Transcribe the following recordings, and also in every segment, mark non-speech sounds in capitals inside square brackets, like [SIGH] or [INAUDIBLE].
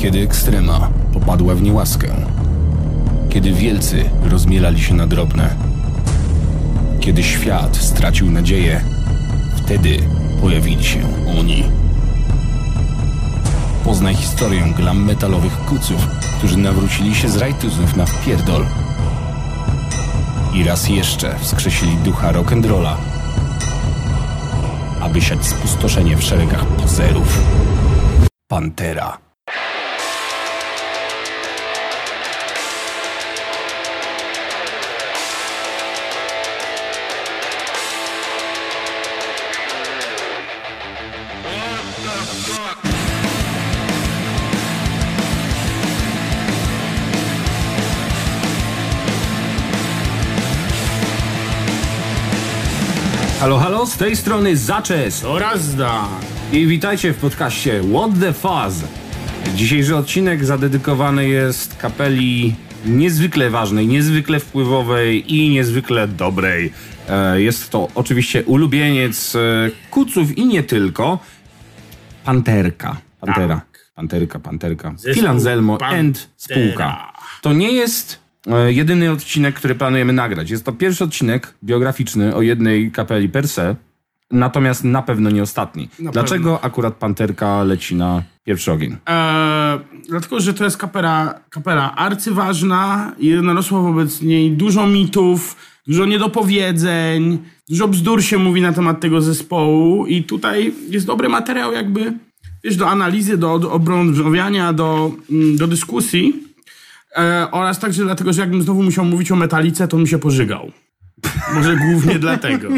Kiedy ekstrema popadła w niełaskę. Kiedy wielcy rozmielali się na drobne. Kiedy świat stracił nadzieję, wtedy pojawili się oni. Poznaj historię glam metalowych kuców, którzy nawrócili się z rajtuzów na wpierdol. I raz jeszcze wskrzesili ducha rock'n'rolla, aby siać spustoszenie w szeregach pozerów. Pantera. Halo, halo, z tej strony Zaczes Oraz da. i witajcie w podcaście What the Fuzz. Dzisiejszy odcinek zadedykowany jest kapeli niezwykle ważnej, niezwykle wpływowej i niezwykle dobrej. E, Jest to oczywiście ulubieniec e, kuców i nie tylko. Panterka. Pantera. Panterka, Panterka. Anselmo Pantera. and spółka. To nie jest jedyny odcinek, który planujemy nagrać. Jest to pierwszy odcinek biograficzny o jednej kapeli per se, natomiast na pewno nie ostatni. Na Dlaczego akurat Panterka leci na pierwszy ogień? Eee, dlatego, że to jest kapela, kapela arcyważna i narosło wobec niej dużo mitów, dużo niedopowiedzeń, dużo bzdur się mówi na temat tego zespołu i tutaj jest dobry materiał jakby, wiesz, do analizy, do, do obrążowiania, do, mm, do dyskusji e, oraz także dlatego, że jakbym znowu musiał mówić o metalice, to mi się pożygał. Może głównie [LAUGHS] dlatego.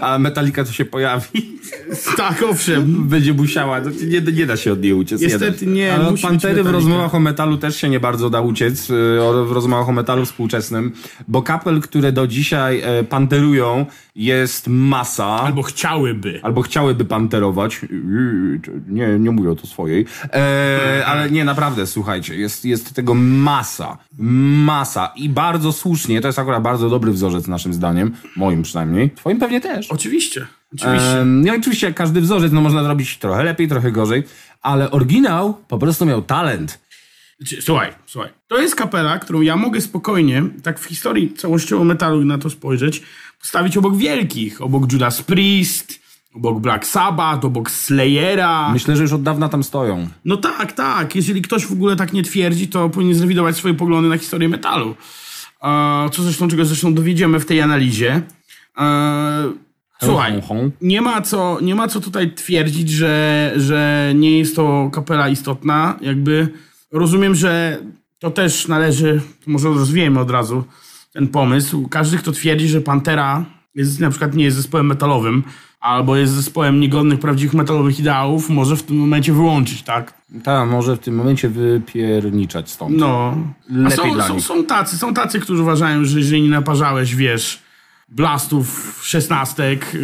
A Metallica to się pojawi. Tak, owszem. Będzie musiała. To nie, nie da się od niej uciec. Niestety da. nie, Ale od Pantery w rozmowach o metalu też się nie bardzo da uciec. o- W rozmowach o metalu współczesnym. Bo kapel, które do dzisiaj e, panterują jest masa. Albo chciałyby. Albo chciałyby panterować. Nie, nie mówię o to swojej. E, ale nie, naprawdę, słuchajcie, jest, jest tego masa. Masa. I bardzo słusznie, to jest akurat bardzo dobry wzorzec naszym zdaniem. Moim przynajmniej. Twoim pewnie też. Oczywiście. Oczywiście. Em, No oczywiście jak każdy wzorzec, no można zrobić trochę lepiej, trochę gorzej, ale oryginał po prostu miał talent. Słuchaj, słuchaj. To jest kapela, którą ja mogę spokojnie, tak w historii całościowo metalu na to spojrzeć, postawić obok wielkich. Obok Judas Priest, obok Black Sabbath, obok Slayera. Myślę, że już od dawna tam stoją. No tak, tak. Jeżeli ktoś w ogóle tak nie twierdzi, to powinien zrewidować swoje poglądy na historię metalu. E, co zresztą, czego zresztą dowiedziemy w tej analizie. E, słuchaj, nie ma co, nie ma co tutaj twierdzić, że, że nie jest to kapela istotna. Jakby rozumiem, że to też należy, może rozwijemy od razu ten pomysł. Każdy, kto twierdzi, że Pantera jest, na przykład nie jest zespołem metalowym, albo jest zespołem niegodnych prawdziwych metalowych ideałów, może w tym momencie wyłączyć, tak? Ta może w tym momencie wypierniczać stąd. No. A Lepiej są, dla są, nich. są tacy, są tacy, którzy uważają, że jeżeli nie naparzałeś, wiesz, blastów szesnastek yy,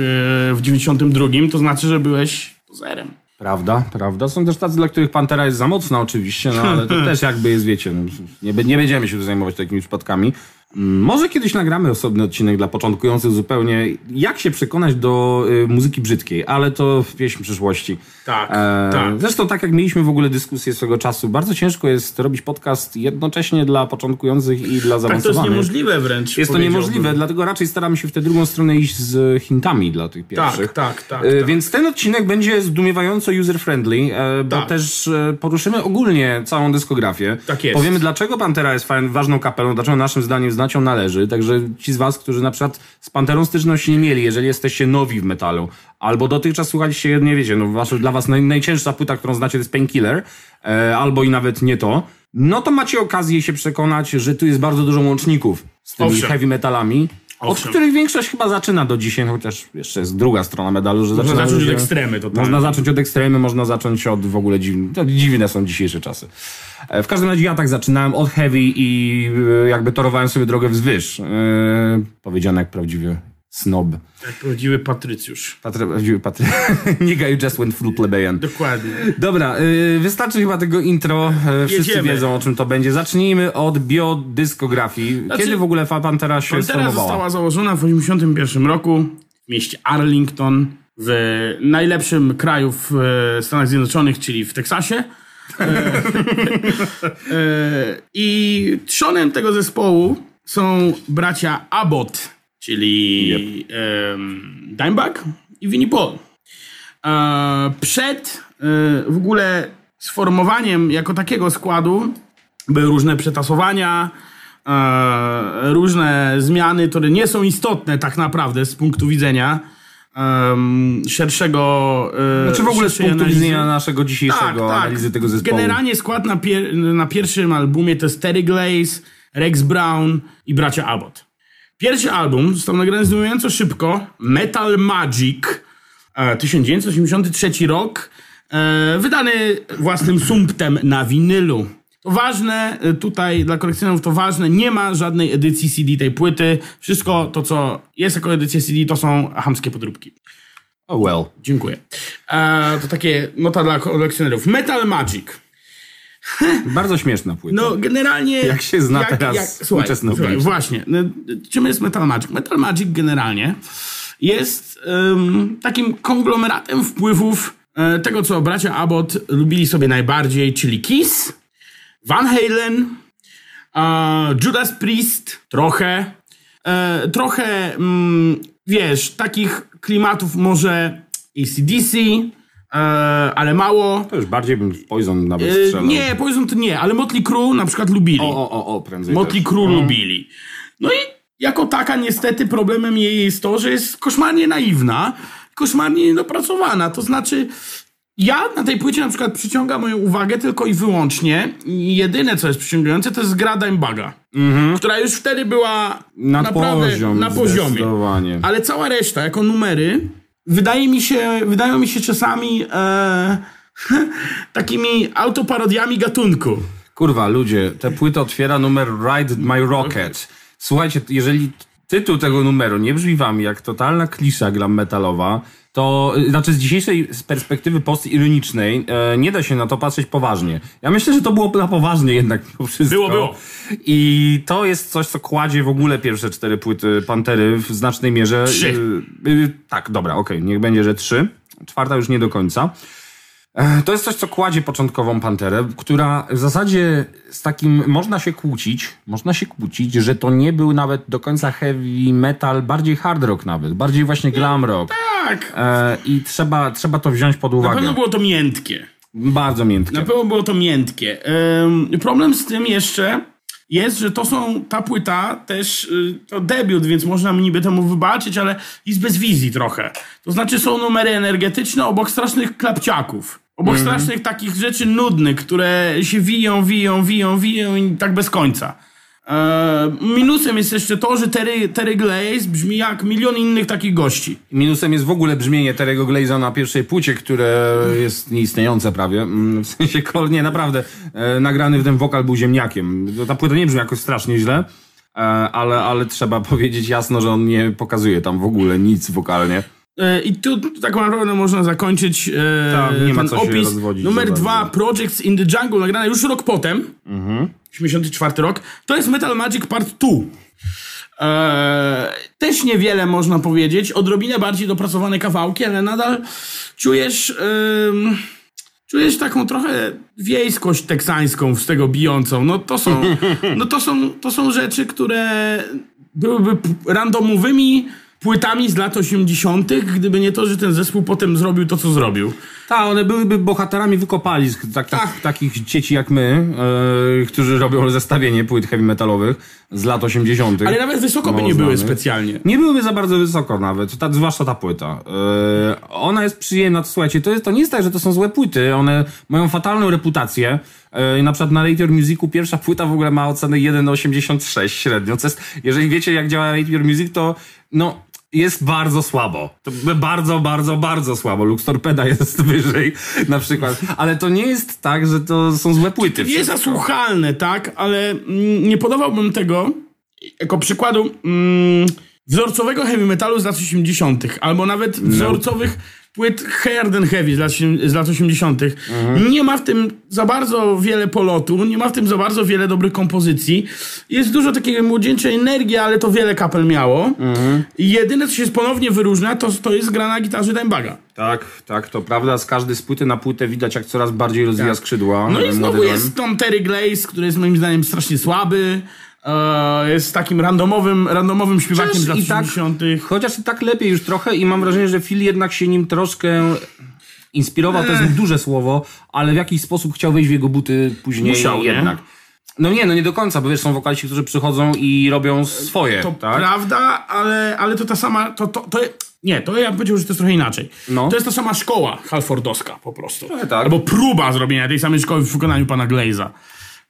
w 92, to znaczy, że byłeś pozerem. Prawda, prawda. Są też tacy, dla których Pantera jest za mocna oczywiście, no ale to [LAUGHS] też jakby jest, wiecie, no, nie, nie będziemy się tu zajmować takimi przypadkami. Może kiedyś nagramy osobny odcinek dla początkujących zupełnie, jak się przekonać do y, muzyki brzydkiej, ale to w pieśń przyszłości. Tak, E, tak. Zresztą tak jak mieliśmy w ogóle dyskusję swego czasu, bardzo ciężko jest robić podcast jednocześnie dla początkujących i dla Tak, to jest zaawansowanych. niemożliwe wręcz. Jest to niemożliwe, dlatego raczej staramy się w tę drugą stronę iść z hintami dla tych pierwszych. tak, tak, E, tak. Więc ten odcinek będzie zdumiewająco user-friendly, e, bo Tak. też e, poruszymy ogólnie całą dyskografię. Tak jest. Powiemy, dlaczego Pantera jest fajną, ważną kapelą, dlaczego naszym zdaniem znać ją należy. Także ci z was, którzy na przykład z Panterą styczność nie mieli, jeżeli jesteście nowi w metalu, albo dotychczas słuchaliście, nie wiecie, no wasz, dla was naj, najcięższa płyta, którą znacie, to jest Painkiller, e, albo i nawet nie to, no to macie okazję się przekonać, że tu jest bardzo dużo łączników z tymi Owszem. heavy metalami. Od Owszem. których większość chyba zaczyna do dzisiaj, chociaż jeszcze jest druga strona medalu, że Można zacząć od ekstremy totalnie. Można zacząć od ekstremy, można zacząć od w ogóle dziwne. To dziwne są dzisiejsze czasy. E, W każdym razie ja tak zaczynałem od heavy i e, jakby torowałem sobie drogę wzwyż. E, powiedziane jak prawdziwy snob. Jak prawdziwy Patrycjusz. Patry, prawdziwy patry... [LAUGHS] Nigga you just went full plebeian. Dokładnie. Dobra, y, wystarczy chyba tego intro. Y, Wszyscy Jedziemy. wiedzą o czym to będzie. Zacznijmy od biodyskografii. Znaczy, Kiedy w ogóle Pantera się Pantera sformowała? została założona w 1981 roku w mieście Arlington w najlepszym kraju w e, Stanach Zjednoczonych, czyli w Teksasie. E, [LAUGHS] I trzonem tego zespołu są bracia Abbott, czyli yep. Dimebag i Vinnie Paul. E, przed e, w ogóle sformowaniem jako takiego składu były różne przetasowania, e, różne zmiany, które nie są istotne tak naprawdę z punktu widzenia um, szerszego. E, znaczy w ogóle z punktu analizy. widzenia naszego dzisiejszego tak, analizy tak. tego zespołu. Generalnie skład na, pier na pierwszym albumie to jest Terry Glaze, Rex Brown i bracia Abbott. Pierwszy album został nagrany zdumiewająco szybko. Metal Magic, e, 1983 rok. E, wydany własnym sumptem na winylu. To ważne, y, tutaj dla kolekcjonerów to ważne, nie ma żadnej edycji CD tej płyty. Wszystko to, co jest jako edycja CD, to są hamskie podróbki. Oh well. Dziękuję. E, to takie nota dla kolekcjonerów. Metal Magic. Bardzo śmieszna płyta. No, generalnie... Jak się zna jak, teraz jak, słuchaj, słuchaj, Właśnie. No, czym jest Metal Magic? Metal Magic generalnie jest um, takim konglomeratem wpływów e, tego, co bracia Abbott lubili sobie najbardziej, czyli Kiss, Van Halen, uh, Judas Priest, trochę. E, trochę, mm, wiesz, takich klimatów może ACDC, ale mało. To już bardziej bym Poison nawet e, strzelał. nie, Poison to nie, ale Motley Crue na przykład lubili. O, o, o, prędzej Motley też. Crue no. lubili. No i jako taka niestety problemem jej jest to, że jest koszmarnie naiwna, koszmarnie niedopracowana. To znaczy, ja na tej płycie na przykład przyciąga moją uwagę tylko i wyłącznie. Jedyne, co jest przyciągające, to jest gra Dimebaga, mhm. która już wtedy była na naprawdę poziom, na poziomie. Ale cała reszta, jako numery, wydaje mi się, wydają mi się czasami e, [LAUGHS] takimi autoparodiami gatunku. Kurwa, ludzie, tę płytę otwiera numer Ride My Rocket. Słuchajcie, jeżeli tytuł tego numeru nie brzmi wam jak totalna klisza glam metalowa, to znaczy z dzisiejszej perspektywy postironicznej e, nie da się na to patrzeć poważnie. Ja myślę, że to było na poważnie jednak to wszystko. Było, było. I to jest coś, co kładzie w ogóle pierwsze cztery płyty Pantery w znacznej mierze. Trzy. E, e, tak, dobra, okej, okay, niech będzie, że trzy. Czwarta już nie do końca. E, to jest coś, co kładzie początkową Panterę, która w zasadzie z takim można się kłócić, można się kłócić, że to nie był nawet do końca heavy metal, bardziej hard rock nawet, bardziej właśnie glam rock. Tak. E, I trzeba, trzeba to wziąć pod uwagę. Na pewno było to miętkie. Bardzo miętkie. Na pewno było to miętkie. problem z tym jeszcze jest, że to są, ta płyta też, y, to debiut, więc można mi niby temu wybaczyć, ale jest bez wizji trochę. To znaczy są numery energetyczne obok strasznych klapciaków. Obok mm -hmm. strasznych takich rzeczy nudnych, które się wiją, wiją, wiją, wiją i tak bez końca. Eee, minusem jest jeszcze to, że Terry, Terry Glaze brzmi jak milion innych takich gości. Minusem jest w ogóle brzmienie Terry'ego Glaze'a na pierwszej płycie, które jest nieistniejące prawie. Mm, w sensie, nie, naprawdę, e, nagrany w ten wokal był ziemniakiem. Ta płyta nie brzmi jakoś strasznie źle, e, ale, ale trzeba [LAUGHS] powiedzieć jasno, że on nie pokazuje tam w ogóle nic wokalnie. E, I tu tak naprawdę można zakończyć e, tak, nie ten opis. Numer dwa, Projects in the Jungle, nagrane już rok potem, mhm. 84 rok. To jest Metal Magic Part 2. E, też niewiele można powiedzieć, odrobinę bardziej dopracowane kawałki, ale nadal czujesz, e, czujesz taką trochę wiejskość teksańską z tego bijącą. No to są, [LAUGHS] no to są, to są rzeczy, które byłyby randomowymi płytami z lat 80., gdyby nie to, że ten zespół potem zrobił to, co zrobił. Tak, one byłyby bohaterami wykopalisk, tak, tak. tak. takich dzieci jak my, yy, którzy robią zestawienie płyt heavy metalowych z lat 80. Ale nawet wysoko by nie znamy. były specjalnie. Nie byłyby za bardzo wysoko nawet, ta, zwłaszcza ta płyta. Yy, ona jest przyjemna, to, słuchajcie, to, jest, to nie jest tak, że to są złe płyty, one mają fatalną reputację. Yy, na przykład na Radio Musicu pierwsza płyta w ogóle ma ocenę 1,86 średnio, co jest, jeżeli wiecie jak działa Radio Music, to no jest bardzo słabo. To bardzo, bardzo, bardzo słabo. Lux Torpeda jest [LAUGHS] wyżej na przykład. Ale to nie jest tak, że to są złe płyty. Jest zasłuchalne, tak? Ale mm, nie podawałbym tego jako przykładu mm, wzorcowego heavy metalu z lat 80. albo nawet wzorcowych płyt Hard and Heavy z lat, z lat 80. Nie ma w tym za bardzo wiele polotu, nie ma w tym za bardzo wiele dobrych kompozycji. Jest dużo takiej młodzieńczej energii, ale to wiele kapel miało. I jedyne, co się ponownie wyróżnia, to, to jest gra na gitarze Dimebaga. Tak, tak, to prawda. Z każdej z płyty na płytę widać, jak coraz bardziej rozwija skrzydła. No i znowu jest Tom Terry Glaze, który jest moim zdaniem strasznie słaby. E, jest takim randomowym, randomowym śpiewakiem z lat i tak, 80. chociaż i tak lepiej już trochę i mam wrażenie, że Phil jednak się nim troszkę inspirował, to jest duże słowo, ale w jakiś sposób chciał wejść w jego buty później Musiał, nie? jednak. No nie, no nie do końca, bo wiesz, są wokaliści, którzy przychodzą i robią swoje, To tak? prawda, ale, ale to ta sama. To, to, to, nie, to ja bym powiedział, że to jest trochę inaczej. No. To jest ta sama szkoła halfordowska po prostu. Trochę tak. Albo próba zrobienia tej samej szkoły w wykonaniu pana Glaze'a.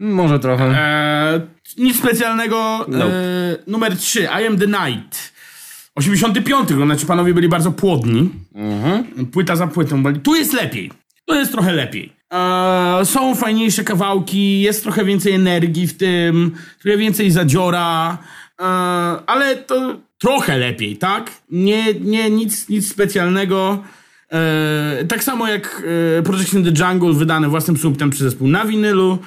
Może trochę. E, nic specjalnego. No. E, numer 3, I am the night. 85, to znaczy panowie byli bardzo płodni. Mhm. Płyta za płytą. byli- Tu jest lepiej. Tu jest trochę lepiej. E, są fajniejsze kawałki, jest trochę więcej energii w tym, trochę więcej zadziora, e, ale to trochę lepiej, tak? Nie, nie nic, nic specjalnego. E, tak samo jak e, Project in the Jungle wydane własnym subtem przez zespół na winylu.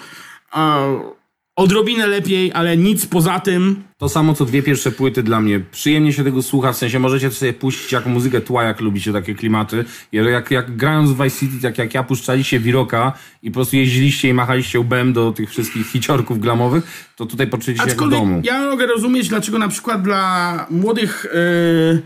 Odrobinę lepiej, ale nic poza tym. To samo co dwie pierwsze płyty dla mnie. Przyjemnie się tego słucha, w sensie możecie sobie puścić jako muzykę tła, jak lubicie takie klimaty. Jak, jak grając w Vice City, tak jak ja puszczaliście Wiroka i po prostu jeździliście i machaliście łbem do tych wszystkich hiciorków glamowych, to tutaj poczujecie się jak w domu. ja mogę rozumieć, dlaczego na przykład dla młodych, e,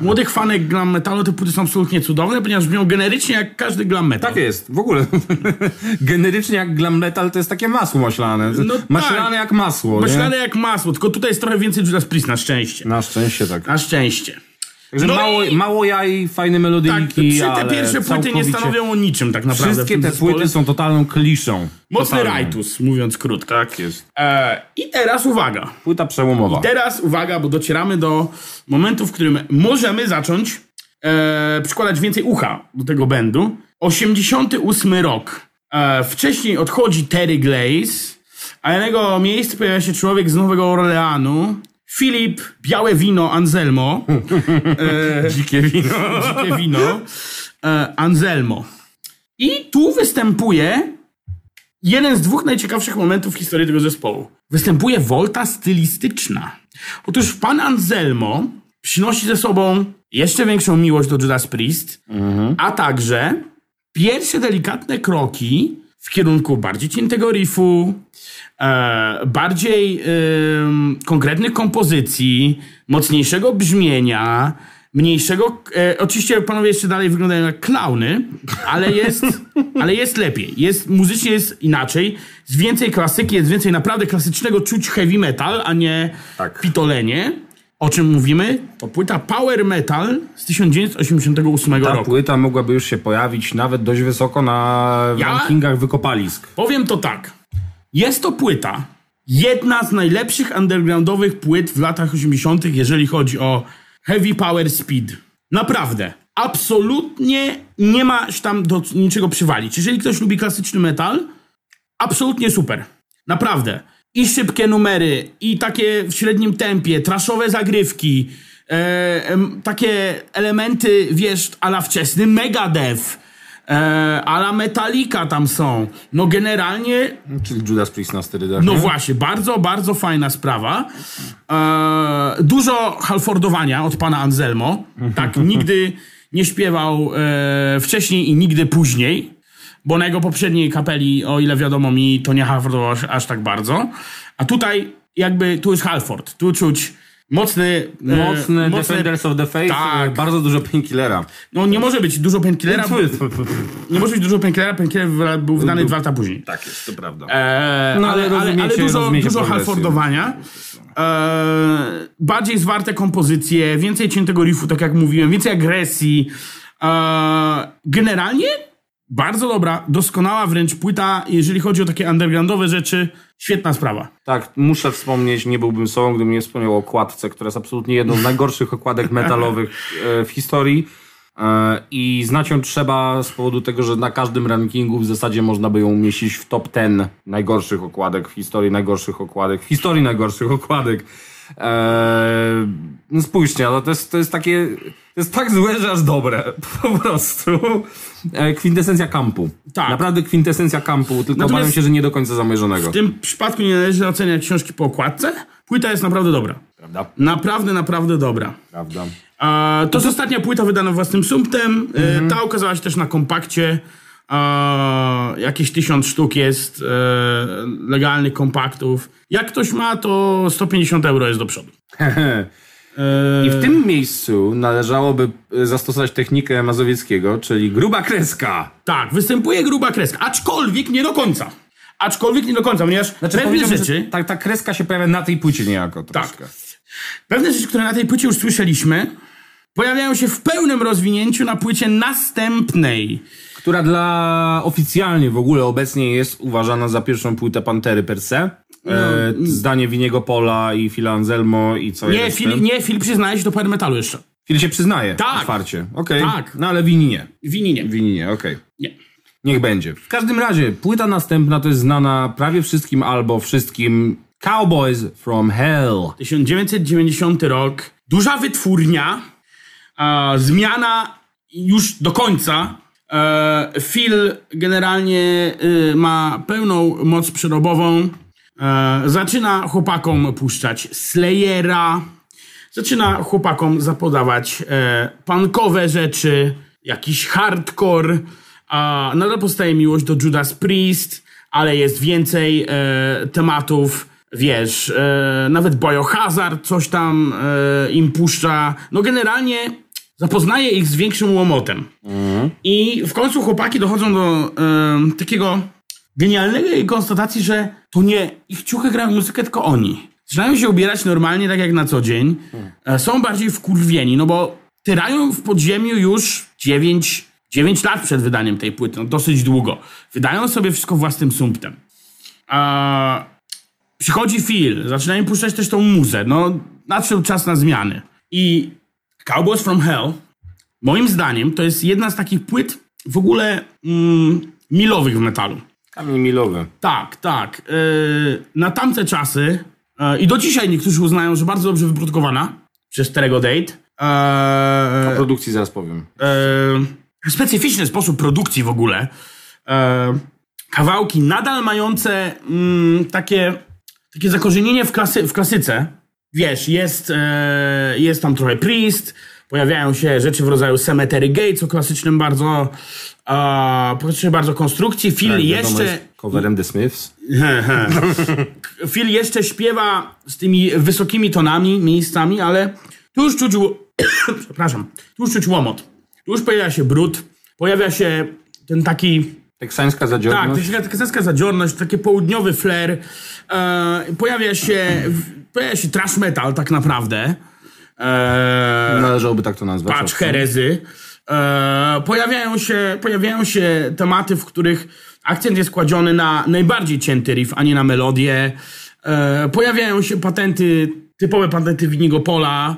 młodych fanek glam metalu te płyty są absolutnie cudowne, ponieważ brzmią generycznie jak każdy glam metal. Tak jest, w ogóle. [LAUGHS] Generycznie jak glam metal to jest takie masło maślane. No maślane tak. jak masło. Maślane nie? jak masło, tylko tutaj jest trochę więcej Judas Priest, na szczęście. Na szczęście tak. Na szczęście. Także No mało, i- mało jaj, fajne Tak, melodynki, trzy te pierwsze płyty nie stanowią o niczym tak naprawdę. Wszystkie te zespole. płyty są totalną kliszą. Mocny Totalną. rajtus, mówiąc krótko. Tak jest. E, I teraz uwaga. Płyta przełomowa. Teraz uwaga, bo docieramy do momentu, w którym możemy zacząć e, przykładać więcej ucha do tego bendu. 88 rok. E, wcześniej odchodzi Terry Glaze, a na jego miejsce pojawia się człowiek z Nowego Orleanu, Filip Białe Wino Anselmo. [LAUGHS] Dzikie wino. Dzikie wino. E, Anselmo. I tu występuje jeden z dwóch najciekawszych momentów w historii tego zespołu. Występuje wolta stylistyczna. Otóż pan Anselmo przynosi ze sobą jeszcze większą miłość do Judas Priest, a także pierwsze delikatne kroki w kierunku bardziej ciętego riffu, e, bardziej em, konkretnych kompozycji, mocniejszego brzmienia, mniejszego. E, oczywiście panowie jeszcze dalej wyglądają jak klauny, ale jest, [LAUGHS] ale jest lepiej. Jest, muzycznie jest inaczej. Jest więcej klasyki, jest więcej naprawdę klasycznego czuć heavy metal, a nie Tak. pitolenie. O czym mówimy? To płyta Power Metal z 1988 Ta roku. płyta mogłaby już się pojawić nawet dość wysoko na Ja- rankingach wykopalisk. Powiem to tak. Jest to płyta, jedna z najlepszych undergroundowych płyt w latach 80., jeżeli chodzi o heavy power speed. Naprawdę. Absolutnie nie ma tam do niczego przywalić. Jeżeli ktoś lubi klasyczny metal, absolutnie super. Naprawdę. I szybkie numery, i takie w średnim tempie, traszowe zagrywki, e, takie elementy, wiesz, ala wczesny Megadeth, e, ala Metallica tam są. No generalnie Czyli Judas Priest na sterydach. no nie? właśnie, bardzo, bardzo fajna sprawa. E, dużo halfordowania od pana Anselmo. Tak, [LAUGHS] nigdy nie śpiewał e, wcześniej i nigdy później, bo na jego poprzedniej kapeli, o ile wiadomo mi, to nie halfordował aż, aż tak bardzo. A tutaj jakby, tu jest Halford. Tu czuć mocny... e, Mocny Defenders of the Faith, Tak. e, bardzo dużo painkillera. No nie może być dużo painkillera, nie może być dużo painkillera, painkiller był wydany dwa lata później. Tak jest, to prawda. E, No, ale, ale ale, ale dużo, dużo halfordowania. E, bardziej zwarte kompozycje, więcej ciętego riffu, tak jak mówiłem, więcej agresji. E, generalnie bardzo dobra, doskonała wręcz płyta, jeżeli chodzi o takie undergroundowe rzeczy. Świetna sprawa. Tak, muszę wspomnieć, nie byłbym sobą, gdybym nie wspomniał o okładce, która jest absolutnie jedną z najgorszych okładek [LAUGHS] metalowych e, w historii. E, I znać ją trzeba z powodu tego, że na każdym rankingu w zasadzie można by ją umieścić w top 10 najgorszych okładek w historii najgorszych okładek, w historii najgorszych okładek. Eee, no spójrzcie, no to jest, to jest takie, to jest tak złe, że aż dobre. [LAUGHS] Po prostu. E, kwintesencja kampu. Tak. Naprawdę kwintesencja kampu, tylko Natomiast- obawiam się, że nie do końca zamierzonego. W tym przypadku nie należy oceniać książki po okładce. Płyta jest naprawdę dobra. Prawda? Naprawdę, naprawdę dobra. Prawda. A, to jest ostatnia płyta wydana własnym sumptem. E, Mhm. Ta ukazała się też na kompakcie. A, jakieś tysiąc sztuk jest e, legalnych kompaktów. Jak ktoś ma, to 150 euro jest do przodu. [LAUGHS] I w tym miejscu należałoby e, zastosować technikę Mazowieckiego, czyli gruba kreska. Tak, występuje gruba kreska, aczkolwiek nie do końca. Aczkolwiek nie do końca, ponieważ pewne powiedziałbym, rzeczy, że Ta, ta kreska się pojawia na tej płycie niejako troszkę. pewne rzeczy, które na tej płycie już słyszeliśmy, pojawiają się w pełnym rozwinięciu na płycie następnej. Która dla oficjalnie w ogóle obecnie jest uważana za pierwszą płytę Pantery per se. E, zdanie Winiego Pola i Phila Anselmo i co Nie, Phil, nie, Phil przyznaje się do power metalu jeszcze. Phil się przyznaje Tak. otwarcie. Okej. Tak. No ale Wini nie. Wini nie. Wini nie, okej. nie. Niech będzie. W każdym razie, płyta następna to jest znana prawie wszystkim albo wszystkim Cowboys from Hell. 1990 rok, duża wytwórnia, e, zmiana już do końca. E, Phil generalnie e, ma pełną moc przerobową. E, zaczyna chłopakom puszczać Slayera, zaczyna chłopakom zapodawać e, punkowe rzeczy, jakiś hardcore. A nadal powstaje miłość do Judas Priest, ale jest więcej tematów, wiesz, e, nawet Biohazard coś tam e, im puszcza. No generalnie zapoznaje ich z większym łomotem. I w końcu chłopaki dochodzą do e, takiego genialnej konstatacji, że to nie ich ciuchy grają muzykę, tylko oni. Zaczynają się ubierać normalnie, tak jak na co dzień. E, Są bardziej wkurwieni, no bo tyrają w podziemiu już 9, 9 lat przed wydaniem tej płyty, no dosyć długo. Wydają sobie wszystko własnym sumptem. Przychodzi Phil, zaczynają puszczać też tą muzę. No, nadszedł czas na zmiany. I Cowboys from Hell, moim zdaniem, to jest jedna z takich płyt w ogóle mm, milowych w metalu. Kamień milowy. Tak, tak. Yy, na tamte czasy yy, i do dzisiaj niektórzy uznają, że bardzo dobrze wyprodukowana przez Terego Date. Yy, O produkcji zaraz powiem. specyficzny sposób produkcji w ogóle. Kawałki nadal mające mm, takie, takie zakorzenienie w, klasy, w klasyce. Wiesz, jest, e, jest tam trochę Priest, pojawiają się rzeczy w rodzaju Cemetery Gates o klasycznym bardzo, e, klasycznej bardzo konstrukcji. Phil Tak, jeszcze... jest Coverem The Smiths. [LAUGHS] Phil jeszcze śpiewa z tymi wysokimi tonami, miejscami, ale tu już czuć, [COUGHS] przepraszam, tu już czuć łomot. Tu już pojawia się brud, pojawia się ten taki, Teksańska tak, zadziorność. taka teksańska zadziorność, taki południowy flair. E, pojawia się, pojawia się trash metal tak naprawdę. E, Należałoby tak to nazwać. Patrz herezy. E, pojawiają, się, pojawiają się tematy, w których akcent jest kładziony na najbardziej cięty riff, a nie na melodię. E, pojawiają się patenty, typowe patenty Winigo Pola,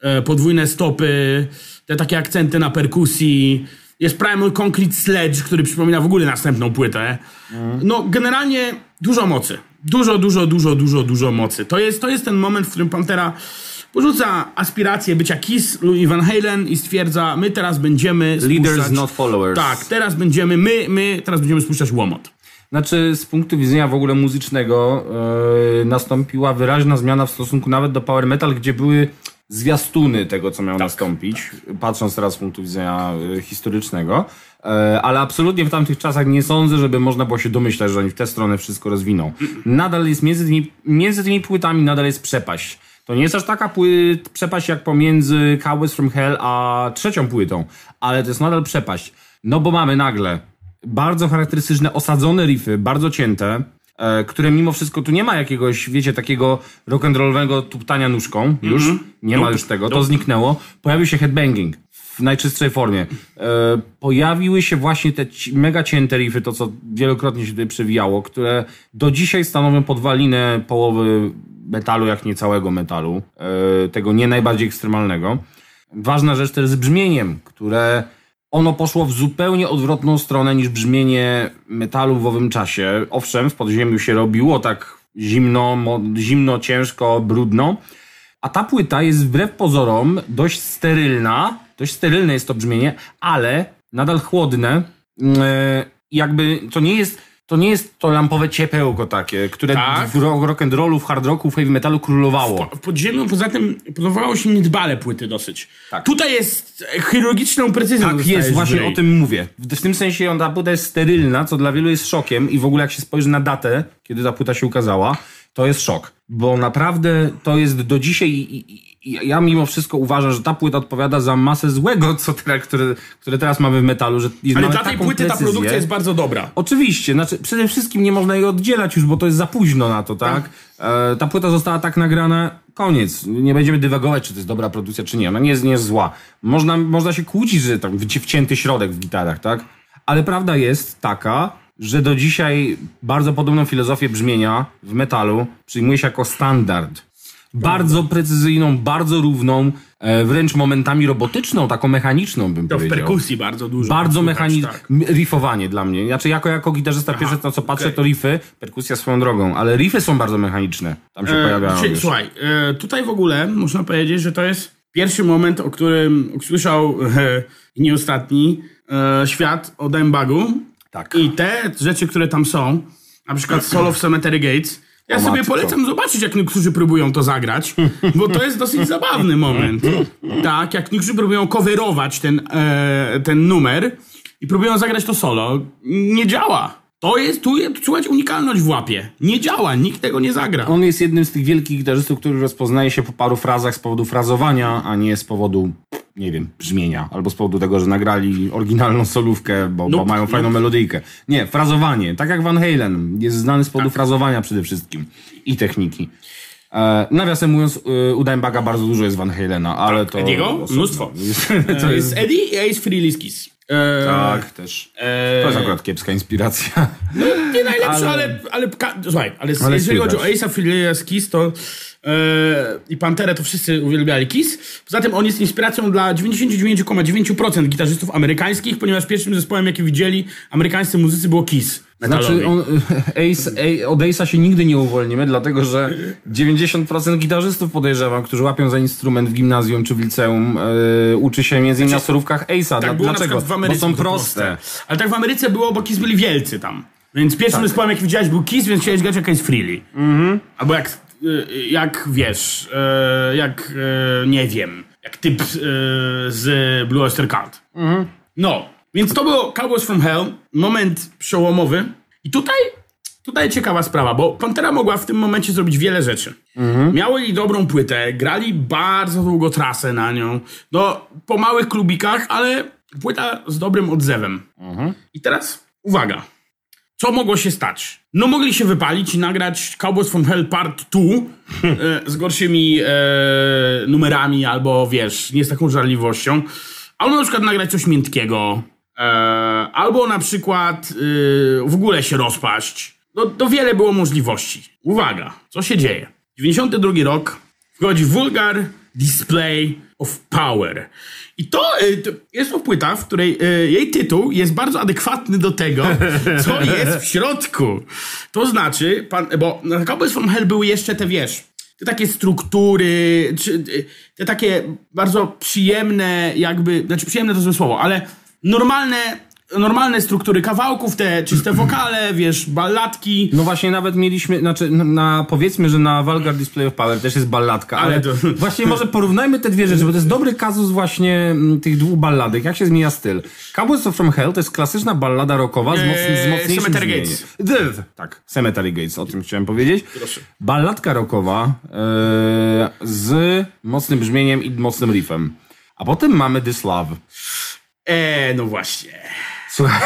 e, podwójne stopy, te takie akcenty na perkusji. Jest Primal Concrete Sledge, który przypomina w ogóle następną płytę. No, generalnie dużo mocy. Dużo, dużo, dużo, dużo, dużo mocy. To jest, to jest ten moment, w którym Pantera porzuca aspirację bycia Kiss, Louis Van Halen i stwierdza, my teraz będziemy Leaders, spuszczać... not followers. Tak, teraz będziemy, my, my teraz będziemy spuszczać łomot. Znaczy, z punktu widzenia w ogóle muzycznego yy, nastąpiła wyraźna zmiana w stosunku nawet do power metal, gdzie były zwiastuny tego, co miało nastąpić, patrząc teraz z punktu widzenia yy, historycznego. Yy, ale absolutnie w tamtych czasach nie sądzę, żeby można było się domyślać, że oni w tę stronę wszystko rozwiną. Nadal jest między tymi, między tymi płytami nadal jest przepaść. To nie jest aż taka płyt, przepaść jak pomiędzy Cowboys from Hell a trzecią płytą, ale to jest nadal przepaść. No bo mamy nagle bardzo charakterystyczne, osadzone riffy, bardzo cięte, e, które mimo wszystko tu nie ma jakiegoś, wiecie, takiego rock'n'rollowego tuptania nóżką. Już nie ma już tego, to zniknęło. Pojawił się headbanging w najczystszej formie. E, pojawiły się właśnie te mega cięte riffy, to co wielokrotnie się tutaj przewijało, które do dzisiaj stanowią podwalinę połowy metalu, jak nie całego metalu, e, tego nie najbardziej ekstremalnego. Ważna rzecz też z brzmieniem, które ono poszło w zupełnie odwrotną stronę niż brzmienie metalu w owym czasie. Owszem, w podziemiu się robiło tak zimno, zimno, ciężko, brudno, A ta płyta jest wbrew pozorom dość sterylna, dość sterylne jest to brzmienie, ale nadal chłodne. E, jakby to nie jest to nie jest to lampowe ciepełko takie, które Tak. w ro- rock and rollu, w hard rocku, w heavy metalu królowało. W poza tym podobało się niedbale płyty dosyć. Tak. Tutaj jest chirurgiczną precyzją. Tak jest, właśnie o tym mówię. W, w tym sensie ta płyta jest sterylna, co dla wielu jest szokiem i w ogóle jak się spojrzy na datę, kiedy ta płyta się ukazała, to jest szok. Bo naprawdę to jest do dzisiaj i ja mimo wszystko uważam, że ta płyta odpowiada za masę złego, co teraz, które, które teraz mamy w metalu, że Ale dla tej płyty ta precyzję. produkcja jest bardzo dobra. Oczywiście, znaczy przede wszystkim nie można jej oddzielać już, bo to jest za późno na to, tak? E, ta płyta została tak nagrana, koniec. Nie będziemy dywagować, czy to jest dobra produkcja, czy nie. Ona nie jest, nie jest zła. Można, można się kłócić, że tam wci- wcięty środek w gitarach, tak? Ale prawda jest taka, że do dzisiaj bardzo podobną filozofię brzmienia w metalu przyjmuje się jako standard. Bardzo precyzyjną, bardzo równą, e, wręcz momentami robotyczną, taką mechaniczną bym To w powiedział. perkusji bardzo dużo. Bardzo mechaniczne. tak. Riffowanie dla mnie. Znaczy, jako, jako gitarzysta pierwsze na co patrzę okej. to riffy, perkusja swoją drogą, ale riffy są bardzo mechaniczne. Tam się pojawiają. Czyli, wiesz. słuchaj, e, tutaj w ogóle można powiedzieć, że to jest pierwszy moment, o którym usłyszał e, nie ostatni e, świat o Dimebagu. Tak. I te rzeczy, które tam są, na przykład Solo w Cemetery Gates, ja O sobie matko. polecam zobaczyć, jak niektórzy próbują to zagrać, bo to jest dosyć [LAUGHS] zabawny moment. Tak, jak niektórzy próbują coverować ten, e, ten numer i próbują zagrać to solo. Nie działa. To jest, tu jest, słuchajcie, unikalność w łapie. Nie działa, nikt tego nie zagra. On jest jednym z tych wielkich gitarzystów, który rozpoznaje się po paru frazach z powodu frazowania, a nie z powodu, nie wiem, brzmienia. Albo z powodu tego, że nagrali oryginalną solówkę, bo, bo Nope, mają fajną melodyjkę. Nie, frazowanie. Tak jak Van Halen. Jest znany z powodu frazowania przede wszystkim. I techniki. E, nawiasem mówiąc, e, u Dimebaga bardzo dużo jest Van Halena, ale to... Ediego? Mnóstwo. [LAUGHS] to To jest Eddie i Ace Frehley Kiss. E, Tak, też. e, To jest akurat kiepska inspiracja. Nie najlepsze, Ale- ale, ale, ka- słuchaj, ale, Ale jeżeli chodzi o. Ace'a z Kiss, to i Panterę to wszyscy uwielbiali Kiss. Poza tym on jest inspiracją dla 99,9% gitarzystów amerykańskich, ponieważ pierwszym zespołem, jaki widzieli amerykańscy muzycy było Kiss. metalowi. Znaczy, on, [LAUGHS] Ace, Ace, od Ace'a się nigdy nie uwolnimy, dlatego że 90% gitarzystów podejrzewam, którzy łapią za instrument w gimnazjum czy w liceum, e, uczy się między innymi na solówkach Ace'a. tak Dla, dlaczego? przykład w Ameryce. Bo są to proste. Ale tak w Ameryce było, bo Kiss byli wielcy tam. Więc pierwszym Tak. zespołem, jaki widziałeś, był Kiss, więc chciałeś grać jak Ace Frehley. Mhm. Albo jak, jak wiesz, e, jak, e, nie wiem, jak typ z Blue Oyster Cult. Mhm. No, więc to było Cowboys from Hell, moment przełomowy. I tutaj, tutaj ciekawa sprawa, bo Pantera mogła w tym momencie zrobić wiele rzeczy. Mhm. Miały dobrą płytę, grali bardzo długo trasę na nią, no, po małych klubikach, ale płyta z dobrym odzewem. Mhm. I teraz uwaga. Co mogło się stać? No mogli się wypalić i nagrać Cowboys from Hell Part 2 [LAUGHS] e, z gorszymi e, numerami albo wiesz, nie z taką żarliwością. Albo na przykład nagrać coś miętkiego. E, albo na przykład e, w ogóle się rozpaść. No to wiele było możliwości. Uwaga, co się dzieje? 92 rok wchodzi Vulgar Display of Power. I to, y, to jest to płyta, w której y, jej tytuł jest bardzo adekwatny do tego, [LAUGHS] co jest w środku. To znaczy, pan, bo na Cowboys from Hell były jeszcze te, wiesz, te takie struktury, czy y, te takie bardzo przyjemne, jakby, znaczy przyjemne to złe słowo, ale normalne, normalne struktury kawałków, te czyste wokale, wiesz, balladki. No właśnie nawet mieliśmy, znaczy na, powiedzmy, że na Vulgar Display of Power też jest balladka, ale, Ale to- właśnie może porównajmy te dwie rzeczy, bo to jest dobry kazus właśnie tych dwóch balladek, jak się zmienia styl. Cowboys of From Hell to jest klasyczna ballada rockowa z, moc, z Eee, mocniejszym Cemetery. Gates. Dyw, Tak, Cemetery Gates, o tym chciałem powiedzieć. Proszę. Balladka rockowa e, z mocnym brzmieniem i mocnym riffem. A potem mamy This Love. Eee, no właśnie. Słuchaj.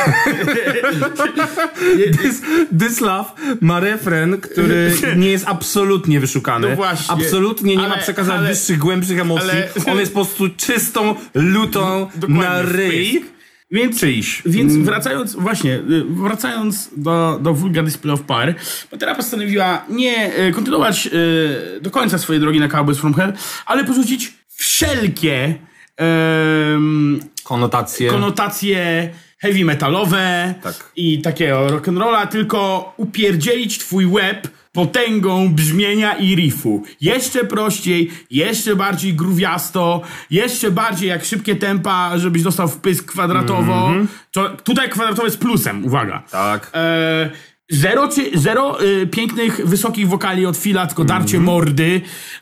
Love ma refren, który [LAUGHS] nie jest absolutnie wyszukany. No właśnie. absolutnie nie ma Ale- przekazać ale- wyższych, głębszych emocji. ale- On jest po prostu czystą, lutą Dokładnie, na ryj. Więc, Czyjś. więc Mm. wracając, właśnie, y, wracając do, do Vulgar Display of Power, Pantera postanowiła nie y, kontynuować y, do końca swojej drogi na Cowboys from Hell, ale porzucić wszelkie em, Konotacje. konotacje heavy metalowe Tak. i takiego rock'n'rolla, tylko upierdzielić twój łeb potęgą brzmienia i riffu. Jeszcze prościej, jeszcze bardziej gruwiasto, jeszcze bardziej jak szybkie tempa, żebyś dostał w pysk kwadratowo. To, tutaj kwadratowe jest plusem, uwaga. Tak. E, zero, czy, zero y, pięknych, wysokich wokali od Fila, tylko darcie mordy.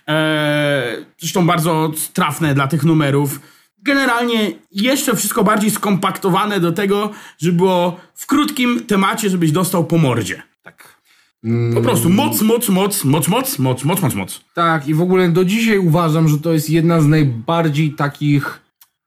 E, zresztą bardzo trafne dla tych numerów. Generalnie jeszcze wszystko bardziej skompaktowane do tego, żeby było w krótkim temacie, żebyś dostał po mordzie. Tak. Po prostu moc, moc, moc, moc, moc, moc, moc, moc, moc. Tak, i w ogóle do dzisiaj uważam, że to jest jedna z najbardziej takich.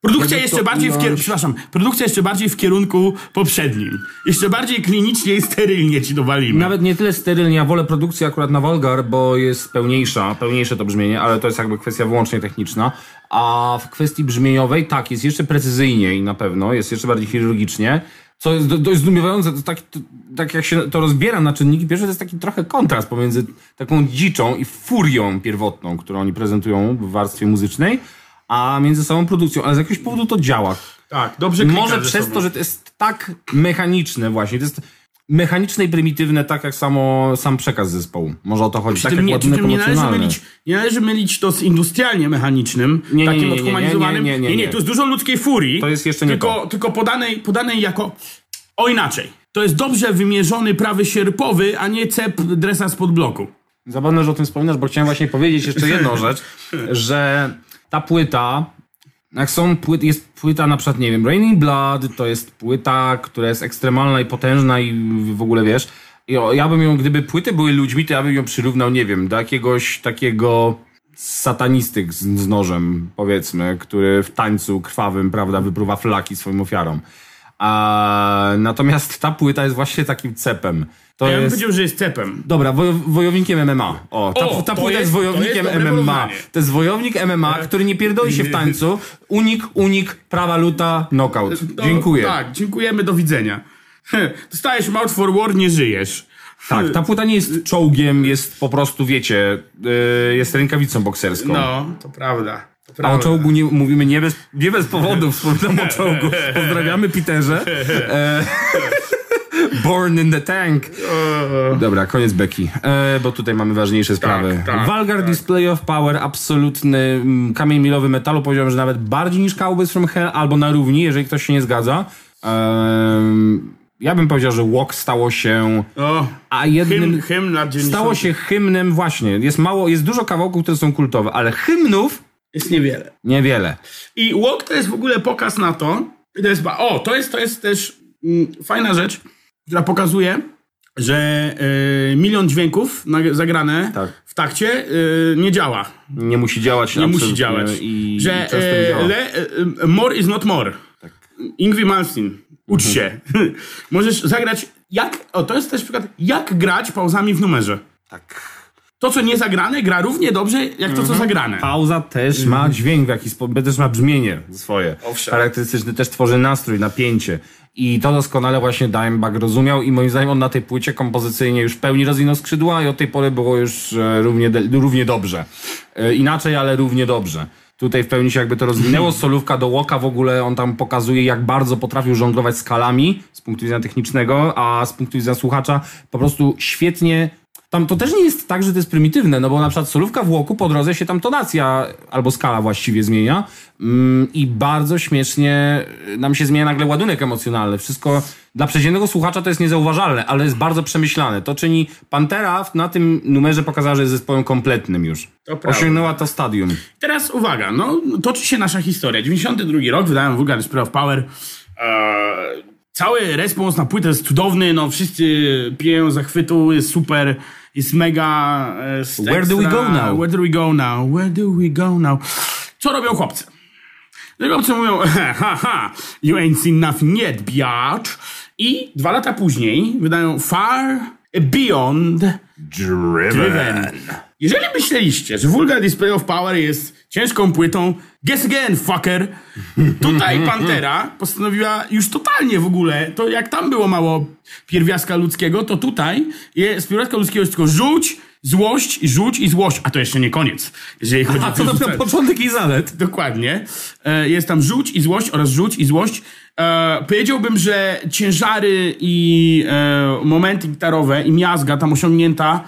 Produkcja jeszcze bardziej w kierunku, przepraszam, produkcja jeszcze bardziej w kierunku poprzednim. Jeszcze bardziej klinicznie i sterylnie ci dowalimy. Nawet nie tyle sterylnie, ja wolę produkcję akurat na Volgar, bo jest pełniejsza, pełniejsze to brzmienie, ale to jest jakby kwestia wyłącznie techniczna. A w kwestii brzmieniowej, tak, jest jeszcze precyzyjniej na pewno, jest jeszcze bardziej chirurgicznie. Co jest do- dość zdumiewające, to tak, to, tak jak się to rozbiera na czynniki pierwsze, to jest taki trochę kontrast pomiędzy taką dziczą i furią pierwotną, którą oni prezentują w warstwie muzycznej, a między samą produkcją. Ale z jakiegoś powodu to działa. Tak, dobrze klika Może ze przez to, że to jest tak mechaniczne właśnie, to jest mechaniczne i prymitywne, tak jak samo, sam przekaz zespołu. Może o to chodzi. Przy Tak tym, nie, przy ładunek tym nie, należy mylić, nie należy mylić to z industrialnie mechanicznym, Nie, takim nie, odhumanizowanym. nie, nie, nie, nie. to jest dużo ludzkiej furii. To jest jeszcze nie tylko, to. Tylko podanej, podanej jako... O inaczej. To jest dobrze wymierzony prawy sierpowy, a nie cep dresa spod bloku. Zabawne, że o tym wspominasz, bo chciałem właśnie powiedzieć jeszcze jedną [LAUGHS] rzecz, że ta płyta, jak są płyty, jest płyta na przykład, nie wiem, Raining Blood, to jest płyta, która jest ekstremalna i potężna i w ogóle wiesz, ja bym ją, gdyby płyty były ludźmi, to ja bym ją przyrównał, nie wiem, do jakiegoś takiego satanisty z, z nożem, powiedzmy, który w tańcu krwawym, prawda, wypruwa flaki swoim ofiarom. A, natomiast ta płyta jest właśnie takim cepem. To Ja bym jest... powiedział, że jest cepem. Dobra, wojo, wojownikiem MMA. O, ta, O, ta to płyta jest, jest- wojownikiem jest MMA. To jest wojownik MMA, który nie pierdoli się w tańcu. Unik, unik, prawa luta, knockout. To- Dziękuję. Tak, dziękujemy, do widzenia. Dostajesz mouth for war, nie żyjesz. Tak, ta płyta nie jest czołgiem, jest po prostu, wiecie, yy, jest rękawicą bokserską. No, to prawda. To A o prawda. czołgu nie, mówimy nie bez, nie bez powodu, wspominam o czołgu. Pozdrawiamy Peterze. E, [LAUGHS] Born in the Tank. Dobra, koniec beki, e, bo tutaj mamy ważniejsze sprawy. tak, Vulgar Display of Power, absolutny mm, kamień milowy metalu, powiedziałem, że nawet bardziej niż Cowboys from Hell, albo na równi, jeżeli ktoś się nie zgadza. Ja bym powiedział, że Walk stało się O, a jednym... hymn, hymn lat 90. Stało się hymnem właśnie. Jest mało, jest dużo kawałków, które są kultowe, ale hymnów Jest niewiele. niewiele. I walk to jest w ogóle pokaz na to. To jest, o, to jest, to jest też mm, fajna rzecz, która pokazuje, że y, milion dźwięków zagrane Tak. w takcie y, nie działa. Nie musi działać. Nie musi działać. I że e, działa. le, more is not more. Tak. Ingrid Malmsteen, ucz Mhm. się. [LAUGHS] Możesz zagrać jak, o to jest też przykład, jak grać pauzami w numerze. Tak. To, co nie zagrane, gra równie dobrze, jak to, Mhm. co zagrane. Pauza też ma dźwięk w jakiś sposób, też ma brzmienie swoje. Owszem. Charakterystyczny też tworzy nastrój, napięcie. I to doskonale właśnie Dimebag rozumiał i moim zdaniem on na tej płycie kompozycyjnie już w pełni rozwinął skrzydła i od tej pory było już e, równie, de, równie dobrze. E, inaczej, ale równie dobrze. Tutaj w pełni się jakby to rozwinęło. [LAUGHS] Solówka do łoka w ogóle on tam pokazuje, jak bardzo potrafił żonglować skalami z punktu widzenia technicznego, a z punktu widzenia słuchacza po prostu świetnie tam to też nie jest tak, że to jest prymitywne, no bo na przykład solówka w łoku po drodze się tam tonacja albo skala właściwie zmienia mm, i bardzo śmiesznie y, nam się zmienia nagle ładunek emocjonalny. Wszystko dla przeciętnego słuchacza to jest niezauważalne, ale jest bardzo przemyślane. To czyni Pantera na tym numerze pokazała, że jest zespołem kompletnym już. To. Osiągnęła to stadium. Teraz uwaga, no toczy się nasza historia. 92 rok, wydałem Vulgar Display of Power. Eee, cały respons na płytę jest cudowny, no wszyscy piją zachwytu, jest super, jest mega. e, Jest Where do we go now? Where do we go now? Where do we go now? Co robią chłopcy? No i Chłopcy mówią, [LAUGHS] ha, ha, you ain't seen nothing yet, biatch. I dwa lata później wydają Far Beyond Driven. Jeżeli myśleliście, że Vulgar Display of Power jest ciężką płytą, guess again, fucker. Tutaj [LAUGHS] Pantera postanowiła już totalnie w ogóle, to jak tam było mało pierwiastka ludzkiego, to tutaj jest pierwiastka ludzkiego jest tylko rzuć, złość, rzuć i złość. A to jeszcze nie koniec, jeżeli chodzi [LAUGHS] A o to dopiero początek i zalet. Dokładnie. E, Jest tam rzuć i złość oraz rzuć i złość. E, powiedziałbym, że ciężary i e, momenty gitarowe i miazga tam osiągnięta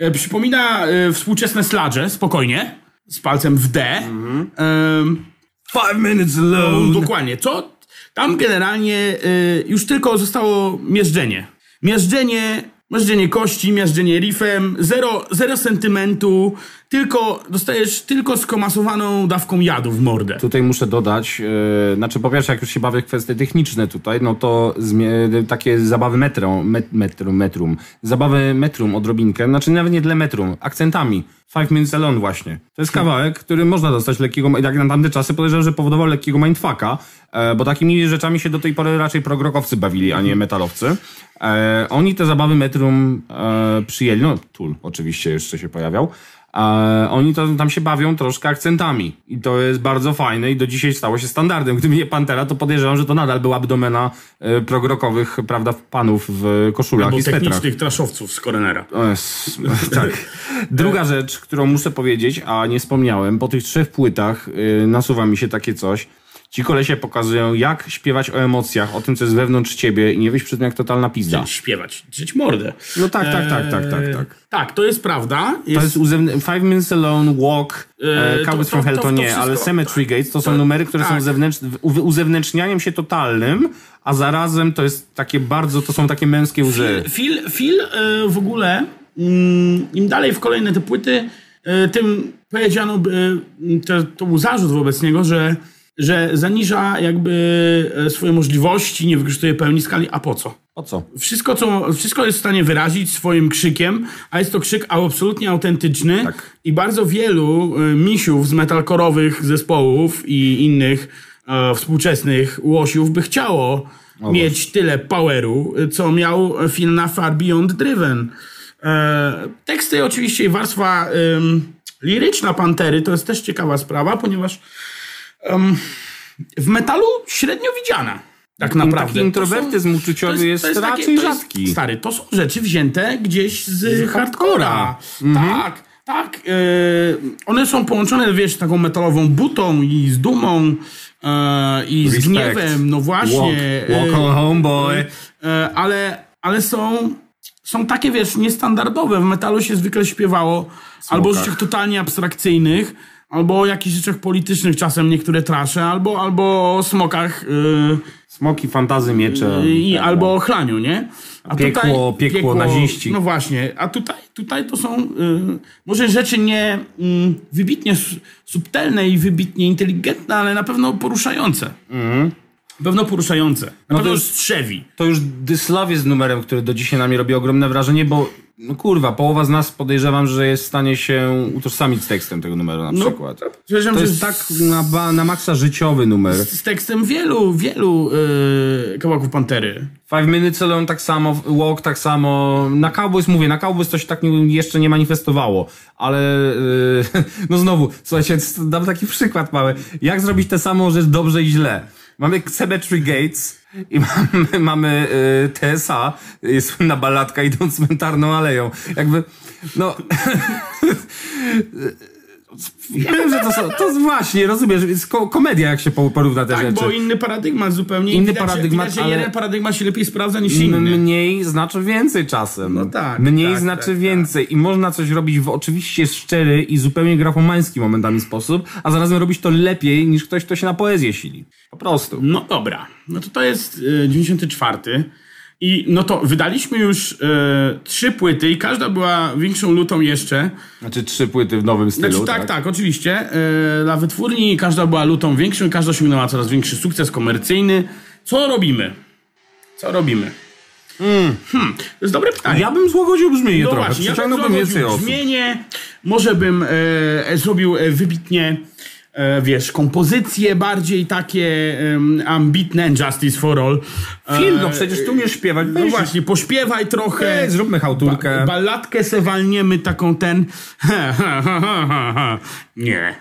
E, przypomina e, współczesne sladże, spokojnie, z palcem w D. Mhm. Em, Five minutes no, alone. dokładnie. Co? Tam generalnie y, już tylko zostało miażdżenie. Miażdżenie, miażdżenie kości, miażdżenie riffem, zero, zero sentymentu, tylko dostajesz tylko skomasowaną dawką jadu w mordę. Tutaj muszę dodać, e, znaczy po pierwsze jak już się bawię w kwestie techniczne tutaj, no to takie zabawy metrum, met, metrum, metrum, zabawy metrum odrobinkę, znaczy nawet nie tyle metrum, akcentami. Five Minutes Alone właśnie. To jest kawałek, który można dostać lekkiego, jak na tamte czasy podejrzewam, że powodował lekkiego mindfucka, e, bo takimi rzeczami się do tej pory raczej progrokowcy bawili, a nie metalowcy. E, oni te zabawy metrum przyjęli, no Tool oczywiście jeszcze się pojawiał, a oni to tam się bawią troszkę akcentami. I to jest bardzo fajne i do dzisiaj stało się standardem. Gdyby nie Pantera, to podejrzewam, że to nadal byłaby domena e, progrokowych, prawda, panów w koszulach Albo i swetrach. technicznych traszowców z jest, [LAUGHS] tak. Druga rzecz, którą muszę powiedzieć, a nie wspomniałem, po tych trzech płytach y, nasuwa mi się takie coś. Ci kolesie pokazują, jak śpiewać o emocjach, o tym, co jest wewnątrz ciebie i nie wyjść przed tym jak totalna pizda. Śpiewać, drzeć mordę. No tak, tak, tak, tak, tak, tak. Tak, to jest prawda. To Jest, jest uzewne- Five Minutes Alone, Walk, e, to- Cowboys to- from Hell to- to to nie, wszystko. ale Cemetery Gates to są numery, które są tak. zewnętrz, u- uzewnętrznianiem się totalnym, a zarazem to jest takie bardzo, to są takie męskie łzy. Phil, Phil e, w ogóle, mm, im dalej w kolejne te płyty, e, tym powiedziano, e, to, to był zarzut wobec niego, że, że zaniża jakby e, swoje możliwości, nie wykorzystuje pełni skali, a po co? Po co? Wszystko, co, wszystko jest w stanie wyrazić swoim krzykiem, a jest to krzyk absolutnie autentyczny Tak. i bardzo wielu y, misiów z metalkorowych zespołów i innych e, współczesnych łosiów by chciało mieć tyle poweru, co miał film na Far Beyond Driven. E, teksty oczywiście i warstwa ym, liryczna Pantery to jest też ciekawa sprawa, ponieważ em, w metalu średnio widziana. Tak naprawdę. Taki introwertyzm uczuciowy jest raczej to jest- rzadki. Stary, to są rzeczy wzięte gdzieś z, hardcora. Mhm. Tak, tak. e, one są połączone, wiesz, z taką metalową butą i z dumą e, i z Respect. gniewem. No właśnie. Walk, walk on home, boy. e, ale, ale są, są takie, wiesz, niestandardowe. W metalu się zwykle śpiewało albo o rzeczach totalnie abstrakcyjnych, albo o jakichś rzeczach politycznych, czasem niektóre trasze, albo, albo o smokach e, Smoki, fantazy, miecze. i, Tak, albo o chlaniu, nie? A Piekło, piekło, naziści. No właśnie, a tutaj, tutaj to są y, może rzeczy nie y, wybitnie su- subtelne i wybitnie inteligentne, ale na pewno poruszające. Na pewno poruszające. Na. No to już- strzewi. To już Dyslaw jest numerem, który do dzisiaj na mnie robi ogromne wrażenie, bo no kurwa, połowa z nas podejrzewam, że jest w stanie się utożsamić z tekstem tego numeru na przykład. Przepraszam, To jest z, tak na, na maksa życiowy numer. z tekstem wielu, wielu y, kawałków Pantery. Five Minutes Alone tak samo, Walk tak samo. Na Cowboys mówię, na Cowboys to się tak nie, jeszcze nie manifestowało, ale yy, [LAUGHS] no znowu, słuchajcie, dam taki przykład mały. Jak zrobić tę samą rzecz dobrze i źle? Mamy Cemetery Gates i mamy, mamy yy, TSA, yy, słynna balladka idąc cmentarną aleją. Jakby, no... [LAUGHS] Wiem, że to są, to właśnie, rozumiesz, jest ko- komedia, jak się po- porówna te Tak, rzeczy. bo inny paradygmat zupełnie. Inny Widać, paradygmat, widać, ale- jeden paradygmat się lepiej sprawdza niż inny. Mniej znaczy więcej czasem. No tak, Mniej tak, znaczy tak, więcej. I można coś robić w oczywiście szczery i zupełnie grafomański momentami sposób, a zarazem robić to lepiej niż ktoś, kto się na poezję sili. Po prostu. No dobra, no to to jest y, 94. I no to wydaliśmy już y, trzy płyty i każda była większą lutą jeszcze. Znaczy trzy płyty w nowym stylu. Znaczy tak, tak, oczywiście. Y, dla wytwórni każda była lutą większą i każda osiągnęła coraz większy sukces komercyjny. Co robimy? Co robimy? Hmm, to jest dobre pytanie. Ja bym złagodził brzmienie No trochę. właśnie, ja bym zrobił osób. brzmienie, może bym e, zrobił e, wybitnie, e, wiesz, kompozycje bardziej takie em, ambitne, Justice for All. E, Film, no przecież tu umiesz śpiewać. No Weź, właśnie, pośpiewaj trochę. Ej, zróbmy chałturkę. Ba- balladkę se walniemy taką ten... [LAUGHS] Nie.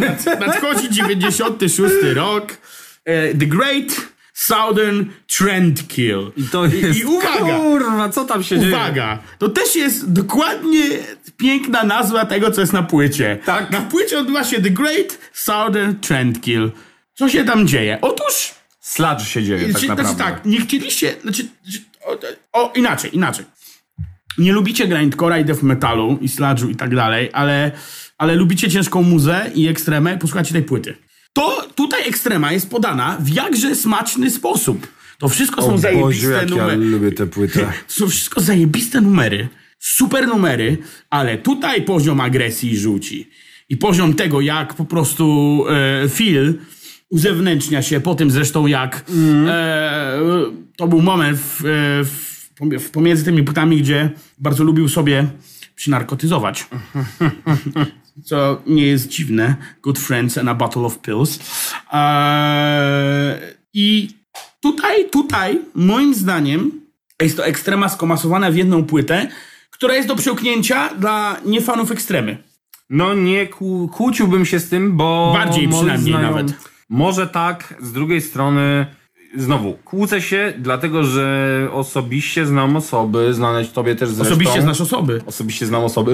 Nad- [LAUGHS] Nadchodzi 96 rok. E, The Great Southern Trend Kill. I to jest... I uwaga! Kurwa, co tam się dzieje? Uwaga! To też jest dokładnie piękna nazwa tego, co jest na płycie. Tak. Na płycie odbywa się The Great Southern Trend Kill. Co się tam dzieje? Otóż Sludge się dzieje tak znaczy, naprawdę. znaczy tak, nie chcieliście. Znaczy, o, o, inaczej, inaczej. nie lubicie grindcore'a i death metalu i sludge'u i tak dalej, ale, ale lubicie ciężką muzę i ekstremę, posłuchajcie tej płyty. To tutaj ekstrema jest podana w jakże smaczny sposób. To wszystko są Boziu, zajebiste jak ja numery. lubię tę płytę. [LAUGHS] To są wszystko zajebiste numery, super numery, ale tutaj poziom agresji rzuci. I poziom tego, jak po prostu e, Phil uzewnętrznia się po tym zresztą, jak e, to był moment w, e, w, w, pomiędzy tymi płytami, gdzie bardzo lubił sobie przynarkotyzować. [LAUGHS] Co nie jest dziwne. Good friends and a bottle of pills. Eee, I tutaj, tutaj, moim zdaniem, jest to ekstrema skomasowana w jedną płytę, która jest do przełknięcia dla niefanów ekstremy. No nie kłó- kłóciłbym się z tym, bo... Bardziej przynajmniej znajom- nawet. Może tak, z drugiej strony... Znowu, kłócę się, dlatego że osobiście znam osoby, znane tobie też zresztą. Osobiście znasz osoby. Osobiście znam osoby.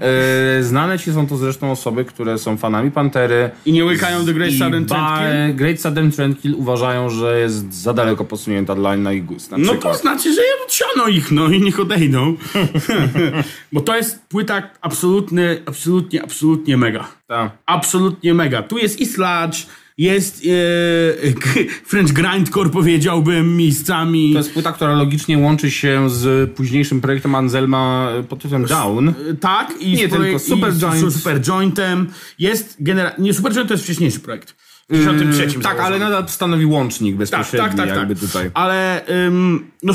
Eee, znane ci są to zresztą osoby, które są fanami Pantery. I nie łykają The Great Southern Trendkill? Great Southern Trendkill uważają, że jest za daleko posunięta dla na ich gust. Na No to znaczy, że odsiano ich, no i niech odejdą. [LAUGHS] Bo to jest płyta absolutny, absolutnie, absolutnie mega. Tak. Absolutnie mega. Tu jest i sludge, jest e, [LAUGHS] French grindcore powiedziałbym miejscami. To jest płyta, która logicznie łączy się z późniejszym projektem Anselma pod tytułem Down. E, Tak, i Nie tylko, Super i Joint. Super Jointem. Jest genera- Nie, Super Joint to jest wcześniejszy projekt. W 63 tak, założony. ale nadal stanowi łącznik Tak, bezpośredni tak, tak, jakby tak. tutaj. Ale, ym, no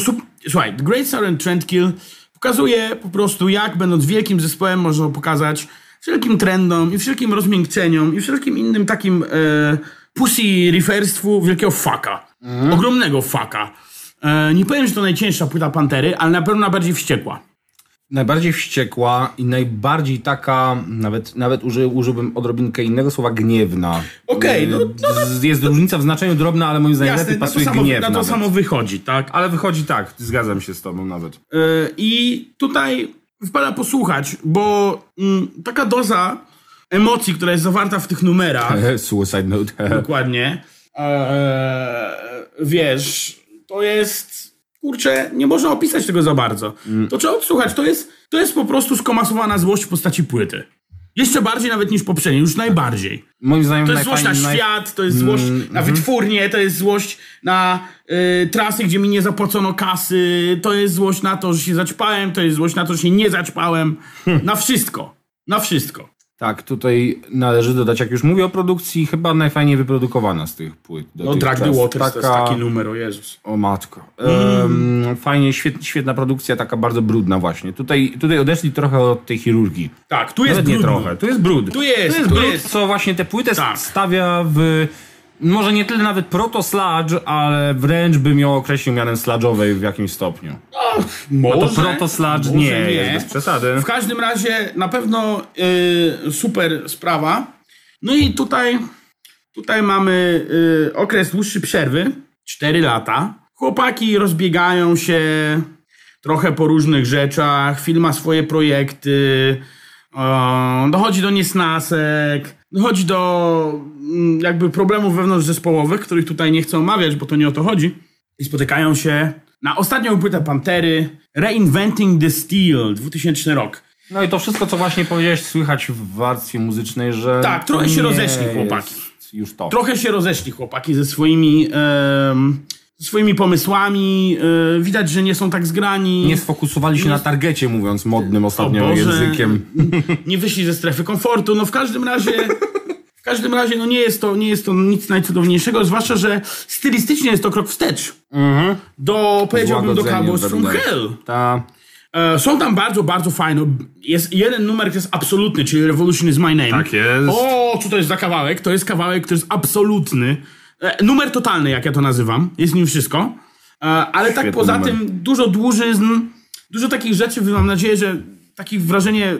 słuchaj, The Great Southern Trendkill pokazuje po prostu, jak będąc wielkim zespołem można pokazać wszelkim trendom i wszelkim rozmiękczeniom i wszelkim innym takim e, pussy referstwu wielkiego faka. Mhm. Ogromnego faka. E, nie powiem, że to najcięższa płyta Pantery, ale na pewno najbardziej wściekła. Najbardziej wściekła i najbardziej taka, nawet, nawet uży, użyłbym odrobinkę innego słowa, gniewna. Okej, no- Z- Jest różnica w znaczeniu drobna, ale moim zdaniem Jasne, lepiej na to, pasuje samo, gniew na to nawet. samo wychodzi, tak? Ale wychodzi tak, zgadzam się z tobą nawet. E, I tutaj wypada posłuchać, bo mm, taka doza emocji, która jest zawarta w tych numerach, [LAUGHS] Suicide Note. [LAUGHS] dokładnie, e, wiesz, to jest, kurczę, nie można opisać tego za bardzo. To trzeba odsłuchać, to jest, to jest po prostu skomasowana złość w postaci płyty. Jeszcze bardziej nawet niż poprzedniej, już najbardziej. Moim zdaniem To jest złość na świat, to jest złość na wytwórnię, to jest złość na y, trasy, gdzie mi nie zapłacono kasy, to jest złość na to, że się zaćpałem, to jest złość na to, że się nie zaćpałem. Na wszystko. Na wszystko. Tak, tutaj należy dodać, jak już mówię o produkcji, chyba najfajniej wyprodukowana z tych płyt. No Drag the. Waters to jest taki numer, o Jezus. O matko. Em, fajnie, świet, świetna produkcja, taka bardzo brudna właśnie. Tutaj, tutaj odeszli trochę od tej chirurgii. Tak, tu jest Nawet nie trochę. Tu jest brud. Tu jest, tu jest tu brud, jest. co właśnie tę płytę Tak. stawia w... Może nie tyle nawet proto-sludge, ale wręcz bym ją określił mianem sludge'owej w jakimś stopniu. Może, To proto-sludge może nie, jest, bez przesady. W każdym razie na pewno y, super sprawa. No i tutaj, tutaj mamy y, okres dłuższy przerwy, 4 lata. Chłopaki rozbiegają się trochę po różnych rzeczach, film ma swoje projekty, o, dochodzi do niesnasek, dochodzi do mm, jakby problemów wewnątrzzespołowych, których tutaj nie chcę omawiać, bo to nie o to chodzi. I spotykają się na ostatnią płytę Pantery Reinventing the Steel, 2000 rok. No i to wszystko, co właśnie powiedziałeś, słychać w warstwie muzycznej, że... Tak, trochę się rozeszli chłopaki. Już to. Trochę się rozeszli chłopaki ze swoimi, swoimi pomysłami. E, widać, że nie są tak zgrani. Nie sfokusowali się na targecie, mówiąc modnym ostatnio językiem. [LAUGHS] Nie wyszli ze strefy komfortu. No w każdym razie. W każdym razie no nie, jest to, nie jest to nic najcudowniejszego, zwłaszcza, że stylistycznie jest to krok wstecz. Do, powiedziałbym, do Cowboys from. Hell. Ta... E, są tam bardzo, bardzo fajne. Jest jeden numer, który jest absolutny, czyli Revolution is my name. Tak jest. O, co to jest za kawałek? To jest kawałek, który jest absolutny. E, numer totalny, jak ja to nazywam. Jest nim wszystko. E, ale tak Świetny poza numer. tym dużo dłużyzn, dużo takich rzeczy, mam nadzieję, że takich wrażenie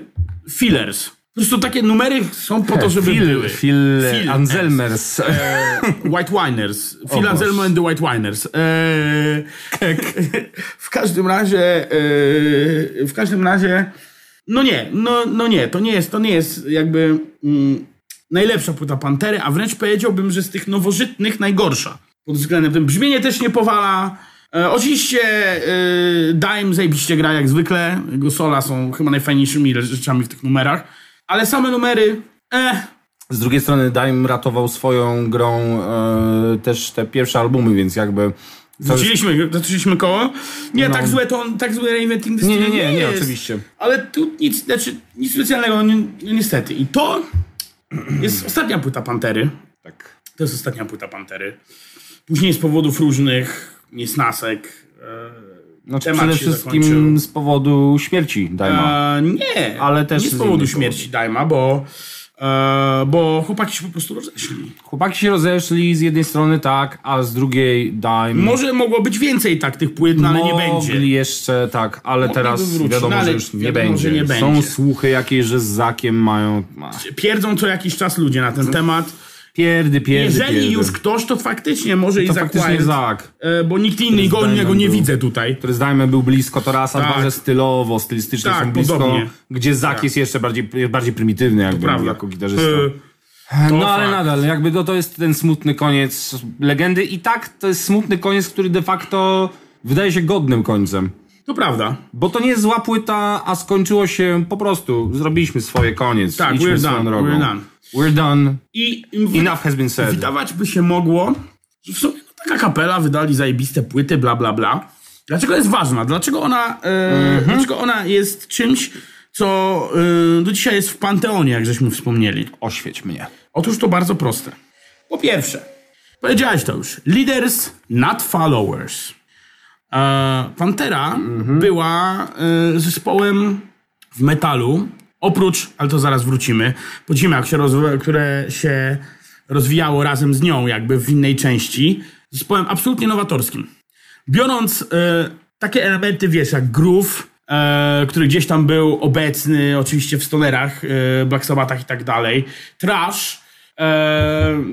fillers. Po prostu takie numery są po to, żeby Phil, były. Phil, Phil Anselmers. E, White Winers. [LAUGHS] Phil. Anselmo and the White Winers. E, [LAUGHS] w każdym razie, e, w każdym razie, no nie, no, no nie, to nie jest, to nie jest jakby mm, najlepsza płyta Pantery, a wręcz powiedziałbym, że z tych nowożytnych najgorsza. Pod względem tym brzmienie też nie powala, E, oczywiście e, Dime zajebiście gra jak zwykle. Jego sola są chyba najfajniejszymi rzeczami w tych numerach. Ale same numery, eh, Z drugiej strony Dime ratował swoją grą e, też te pierwsze albumy, więc jakby... Zaczęliśmy, zaczęliśmy koło. Nie, No. tak złe to on, tak złe Reinventing the Nie, nie, nie, nie, jest. oczywiście. Ale tu nic, znaczy, nic specjalnego, ni, niestety. I to jest ostatnia płyta Pantery. Tak. To jest ostatnia płyta Pantery. Później z powodów różnych, niesnasek. E, Znaczy temat przede się wszystkim zakończył. z powodu śmierci Dime'a. E, nie, Ale też nie z z powodu śmierci Dajma, bo, bo chłopaki się po prostu rozeszli. Chłopaki się rozeszli z jednej strony tak, a z drugiej Dime... Może mogło być więcej tak tych płyt, no ale nie Mogli będzie. jeszcze, tak, ale teraz wrócić, wiadomo, no ale że już nie wiadomo, będzie. że nie Są będzie. słuchy jakieś, że z Zakiem mają... Pierdzą co jakiś czas ludzie na ten temat. Pierdy, pierdy, Jeżeli pierdy. już ktoś, to faktycznie może i To Zack faktycznie Wild, Zak, e, bo nikt inny go Diamond innego nie był. widzę tutaj. który z Dime'em był blisko, to raz, a Tak. dwa, że stylowo, stylistycznie Tak, są blisko, podobnie. gdzie Zak Tak. jest jeszcze bardziej, bardziej prymitywny jakby, Prawda. jako gitarzysta. E, to No ale fakt. nadal, jakby to, to jest ten smutny koniec legendy i tak to jest smutny koniec, który de facto wydaje się godnym końcem. To prawda. Bo to nie jest zła płyta, a skończyło się po prostu. Zrobiliśmy swoje, koniec. Tak, Idźmy we're done, drogą. we're done. We're done. I Enough has been said. wydawać by się mogło, że w sumie no, taka kapela wydali zajebiste płyty, bla bla bla. Dlaczego jest ważna? Dlaczego ona, e, Mhm. dlaczego ona jest czymś, co e, do dzisiaj jest w Panteonie, jak żeśmy wspomnieli? Oświeć mnie. Otóż to bardzo proste. Po pierwsze, powiedziałeś to już, leaders, not followers. E, Pantera była e, zespołem w metalu, oprócz, ale to zaraz wrócimy, rozwi- które się rozwijało razem z nią, jakby w innej części, zespołem absolutnie nowatorskim. Biorąc e, takie elementy, wiesz, jak groove, e, który gdzieś tam był obecny, oczywiście w stonerach, e, Black Sabbathach i tak dalej, trash,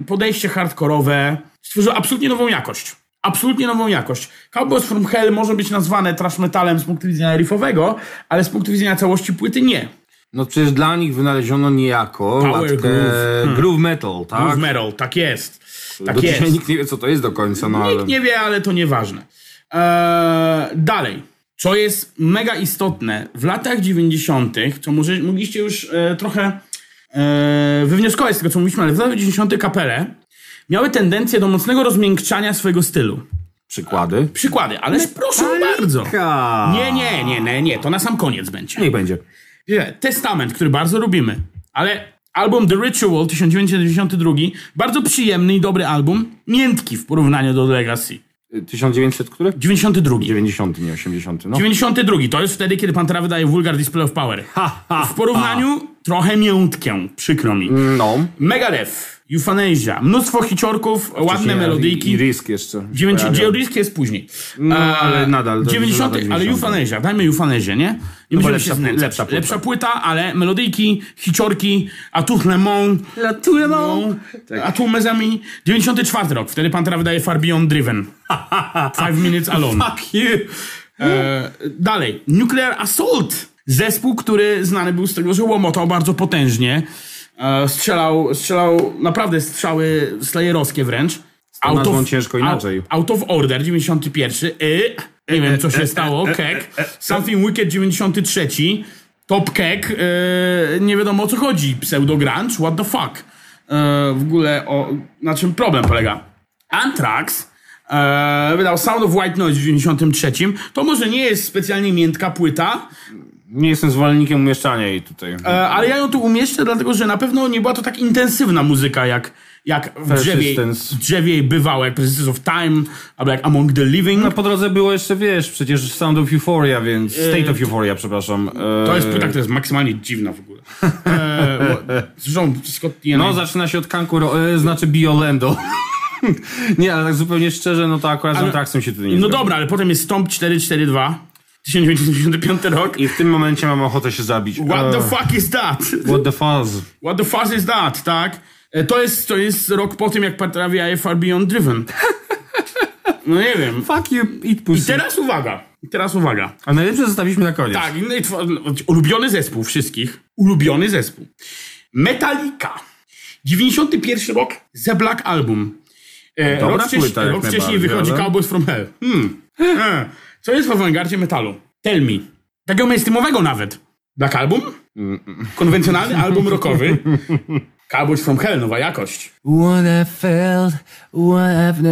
podejście hardkorowe, stworzyło absolutnie nową jakość. Absolutnie nową jakość. Cowboys from Hell może być nazwane trash metalem z punktu widzenia riffowego, ale z punktu widzenia całości płyty nie. No przecież dla nich wynaleziono niejako Power groove. groove metal, tak? Groove metal, tak jest. Tak Do jest. nikt nie wie, co to jest do końca, no ale... Nikt nie wie, ale to nieważne. Eee, dalej. Co jest mega istotne, w latach 90., co może, mogliście już e, trochę e, wywnioskować z tego, co mówiliśmy, ale w latach 90. kapele miały tendencję do mocnego rozmiękczania swojego stylu. Przykłady? Przykłady, ależ proszę bardzo. Nie, nie, nie, nie, nie, to na sam koniec będzie. Niech będzie. Testament, który bardzo lubimy, ale album The Ritual 1992, bardzo przyjemny i dobry album, miętki w porównaniu do Legacy. 1900 który? 92. 90, nie 80. No. 92. To jest wtedy, kiedy Pantera wydaje Vulgar Display of Power. Ha, ha, W porównaniu trochę miętkę, przykro mi. No. Megadeth, Euthanasia, mnóstwo hiciorków, ładne I, melodyjki. I risk jeszcze. Dziewięci- pojawiał. Geodrisk jest później. No, ale nadal, to 90, lata ale 90. Euthanasia, dajmy Euthanasia, nie? Bo musimy lepsza się znęcać. lepsza płyta. lepsza płyta, ale melodyjki, hiciorki, a tu Le Monde, La Tour de Mont. a tu mes amis. 94 rok, wtedy Pantera wydaje Far Beyond Driven. [LAUGHS] Five Minutes Alone. Fuck you. E, dalej, Nuclear Assault. Zespół, który znany był z tego, że łomotał bardzo potężnie. E, strzelał, strzelał naprawdę strzały slayerowskie wręcz. nazwą ciężko inaczej. Out, out of Order 91. Y, nie wiem co się stało. [LAUGHS] Kek. Something Wicked 93. Top Kek. E, nie wiadomo o co chodzi. Pseudo grunge. What the fuck. E, w ogóle o, na czym problem polega. Anthrax e, wydał Sound of White Noise w 93. To może nie jest specjalnie miętka płyta, Nie jestem zwolennikiem umieszczania jej tutaj. e, ale ja ją tu umieszczę, dlatego że na pewno nie była to tak intensywna muzyka, jak, jak w drzewie, w drzewie bywało, jak Persistence of Time, albo jak Among the Living. No po drodze było jeszcze, wiesz, przecież Sound of Euphoria, więc... State of Euphoria, przepraszam. E, To jest płyta, która jest maksymalnie dziwna w ogóle. E, zresztą Scott Ian No, zaczyna się od Kankuro, e, znaczy Biolendo. [LAUGHS] nie, ale tak zupełnie szczerze, no to akurat z Antraxem się tu nie No dobra, ale potem jest Stomp 442, 1985 rok. I w tym momencie mam ochotę się zabić. What the E, fuck is that? What the fuzz? What the fuck is that, tak? E, To jest, to jest rok po tym, jak Patrawia Far Beyond Driven. No nie wiem. Fuck you, eat pussy. I teraz uwaga. I teraz uwaga. A najlepsze zostawiliśmy na koniec. Tak, ulubiony zespół wszystkich. Ulubiony zespół. Metallica. 91 rok, The Black Album. E, Dobra rok wcześniej, płyta jak rok wcześniej wychodzi ale- Cowboys from Hell. Hmm. E, Co jest w awangardzie metalu? Tell me. Takiego mainstreamowego nawet. Black Album? Konwencjonalny album rockowy. Cowboys from Hell, nowa jakość. What I felt, what I've...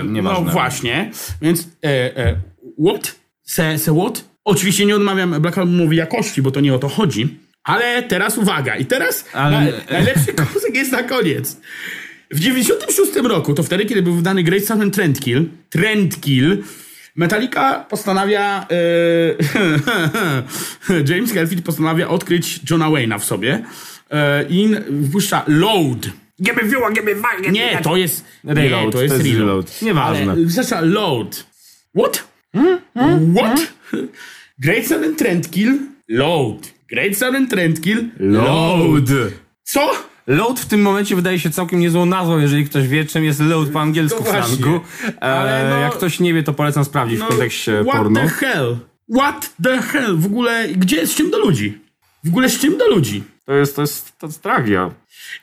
e, Nieważne. No właśnie, więc e, e, what? Se, se what? Oczywiście nie odmawiam Black Albumowi jakości, bo to nie o to chodzi. Ale teraz uwaga, i teraz Ale- na, najlepszy kąsek jest na koniec. W 96 roku, to wtedy, kiedy był wydany Great Southern Trendkill, Trendkill, Metallica postanawia, e, [LAUGHS] James Hetfield postanawia odkryć Johna Wayne'a w sobie e, i wpuszcza Load. Give me fuel, give me fire, give Nie, to jest Reload, Nie, to jest to jest reload. reload. Nieważne. Ale Zaczyna load. What? What? Great Southern Trendkill. Load. Great Southern Trendkill. Load. Co? Load w tym momencie wydaje się całkiem niezłą nazwą, jeżeli ktoś wie, czym jest load po angielsku No w właśnie. slangu. E, Ale no- jak ktoś nie wie, to polecam sprawdzić w kontekście what porno. the hell? What the hell? W ogóle, gdzie, z czym do ludzi? W ogóle z czym do ludzi? To jest, to jest, to jest tragia.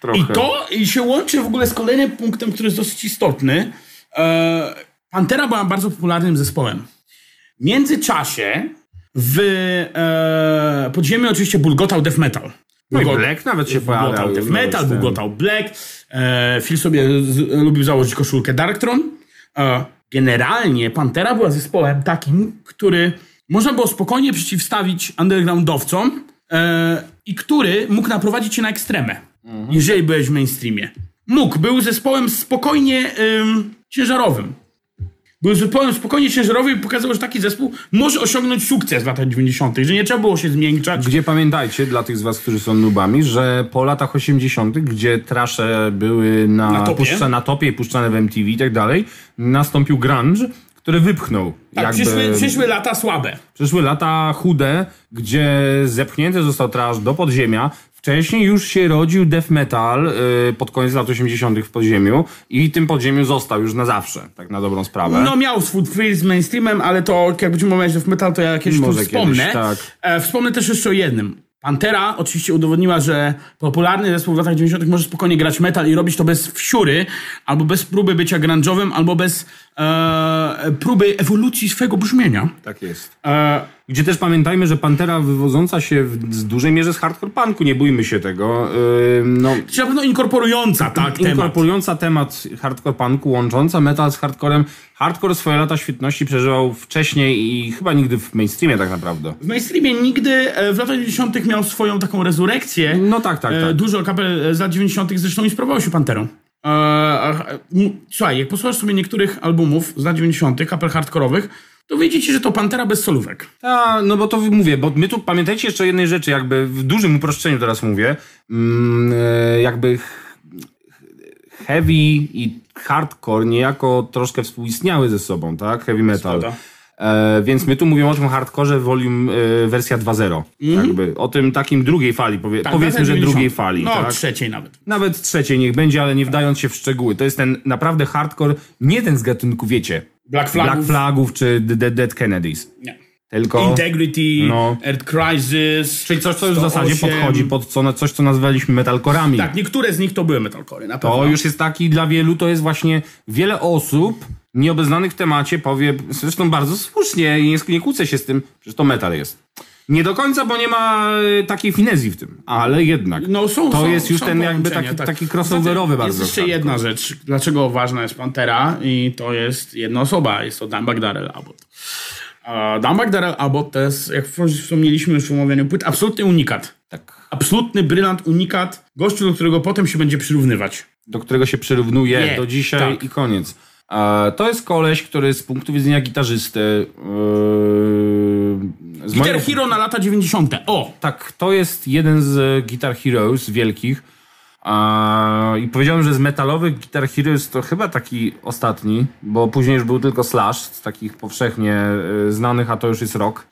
Trochę. I to i się łączy w ogóle z kolejnym punktem, który jest dosyć istotny. E, Pantera była bardzo popularnym zespołem. W międzyczasie w e, podziemiu oczywiście bulgotał death metal. No i Bulgo- Black nawet się pojawiał. Death no, metal, z tym. bulgotał black. E, Phil sobie z, lubił założyć koszulkę Darktron. E, generalnie Pantera była zespołem takim, który można było spokojnie przeciwstawić undergroundowcom e, i który mógł naprowadzić cię na ekstremę, jeżeli byłeś w mainstreamie. Mógł, był zespołem spokojnie ym, ciężarowym. Był zespołem spokojnie ciężarowym i pokazał, że taki zespół może osiągnąć sukces w latach 90., że nie trzeba było się zmiękczać. Gdzie pamiętajcie, dla tych z was, którzy są nubami, że po latach 80., gdzie trasze były na, Na topie. puszcza, na topie i puszczane w MTV i tak dalej, nastąpił grunge, który wypchnął. Tak, jakby, przyszły, przyszły lata słabe. Przyszły lata chude, gdzie zepchnięty został trash do podziemia. Wcześniej już się rodził death metal y, pod koniec lat 80. w podziemiu i tym podziemiu został już na zawsze, tak na dobrą sprawę. No miał swój freeze z mainstreamem, ale to jak będziemy omawiać w metal, to ja kiedyś tu Może wspomnę. kiedyś, tak. E, wspomnę też jeszcze o jednym. Pantera oczywiście udowodniła, że popularny zespół w latach 90. może spokojnie grać metal i robić to bez wsiury, albo bez próby bycia grunge'owym, albo bez e, próby ewolucji swojego brzmienia. Tak jest. E, Gdzie też pamiętajmy, że Pantera wywodząca się w z dużej mierze z hardcore punku, nie bójmy się tego. Yy, no, czy na pewno inkorporująca tak temat. inkorporująca temat hardcore punku, łącząca metal z hardcorem. Hardcore swoje lata świetności przeżywał wcześniej i chyba nigdy w mainstreamie tak naprawdę. W mainstreamie nigdy e, w latach 90. miał swoją taką rezurekcję. No tak, tak, E, tak. Dużo kapel z lat 90. zresztą inspirowało się Panterą. E, Słuchaj, jak posłuchasz sobie niektórych albumów z lat 90. kapel hardkorowych, to widzicie, że to Pantera bez solówek. A, no bo to mówię, bo my tu pamiętajcie jeszcze o jednej rzeczy, jakby w dużym uproszczeniu teraz mówię, mm, e, jakby heavy i hardcore niejako troszkę współistniały ze sobą, tak? Heavy metal. Zgoda. E, więc my tu mówimy o tym hardkorze volume e, wersja 2.0. Jakby o tym takim drugiej fali, powie, Tak, powiedzmy, że 90. drugiej fali. No, tak? trzeciej nawet. Nawet trzeciej niech będzie, ale nie wdając się w szczegóły. To jest ten naprawdę hardcore, nie ten z gatunku, wiecie, Black Flagów. Black Flagów czy Dead, Dead Kennedys. Nie. Tylko... Integrity, No. Earth Crisis. Czyli coś, co już w zasadzie 108. podchodzi pod co, coś, co nazwaliśmy metalkorami. Tak, niektóre z nich to były metalcory, na pewno. To już jest taki dla wielu, to jest właśnie wiele osób nieobeznanych w temacie powie, zresztą bardzo słusznie i nie, nie kłócę się z tym, że to metal jest. Nie do końca, bo nie ma e, takiej finezji w tym, ale jednak. No są, to są, jest już ten jakby taki, tak. taki crossoverowy Jest bardzo. jeszcze hardcore. jedna rzecz, dlaczego ważna jest Pantera i to jest jedna osoba, jest to Dimebag Darrell Abbott. Dimebag Darrell Abbott to jest, jak wspomnieliśmy już w omawianiu płyt, absolutny unikat. Tak. Absolutny brylant, unikat, gościu, do którego potem się będzie przyrównywać. Do którego się przyrównuje Nie, do dzisiaj tak. i koniec. To jest koleś, który z punktu widzenia gitarzysty z Guitar mojego- Hero na lata 90. O! Tak, to jest jeden z Guitar Heroes wielkich. I powiedziałem, że z metalowych Guitar Heroes to chyba taki ostatni, bo później już był tylko Slash, z takich powszechnie e, znanych, a to już jest rock.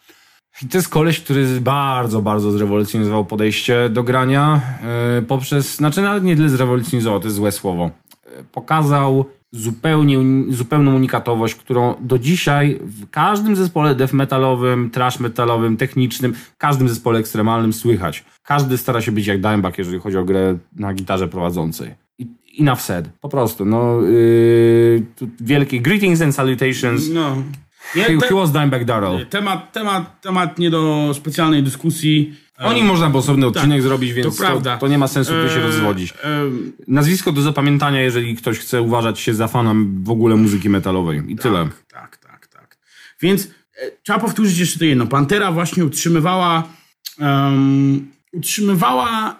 I to jest koleś, który bardzo, bardzo zrewolucjonizował podejście do grania e, poprzez, znaczy nawet nie tyle zrewolucjonizował, to jest złe słowo. E, Pokazał zupełnie, zupełną unikatowość, którą do dzisiaj w każdym zespole death metalowym, trash metalowym, technicznym, każdym zespole ekstremalnym słychać. Każdy stara się być jak Dimebag, jeżeli chodzi o grę na gitarze prowadzącej. I, enough said. Po prostu, no, yy, wielkie greetings and salutations. No. Nie, he, te- he was Dimebag Darrell. Temat, temat, temat nie do specjalnej dyskusji. O nim można by osobny odcinek zrobić, więc Tak. to prawda. to, nie ma sensu tu się E, rozwodzić. e, Nazwisko do zapamiętania, jeżeli ktoś chce uważać się za fanem w ogóle muzyki metalowej. I tyle. Tak, tak, tak. Więc e, trzeba powtórzyć jeszcze to jedno. Pantera właśnie utrzymywała em, utrzymywała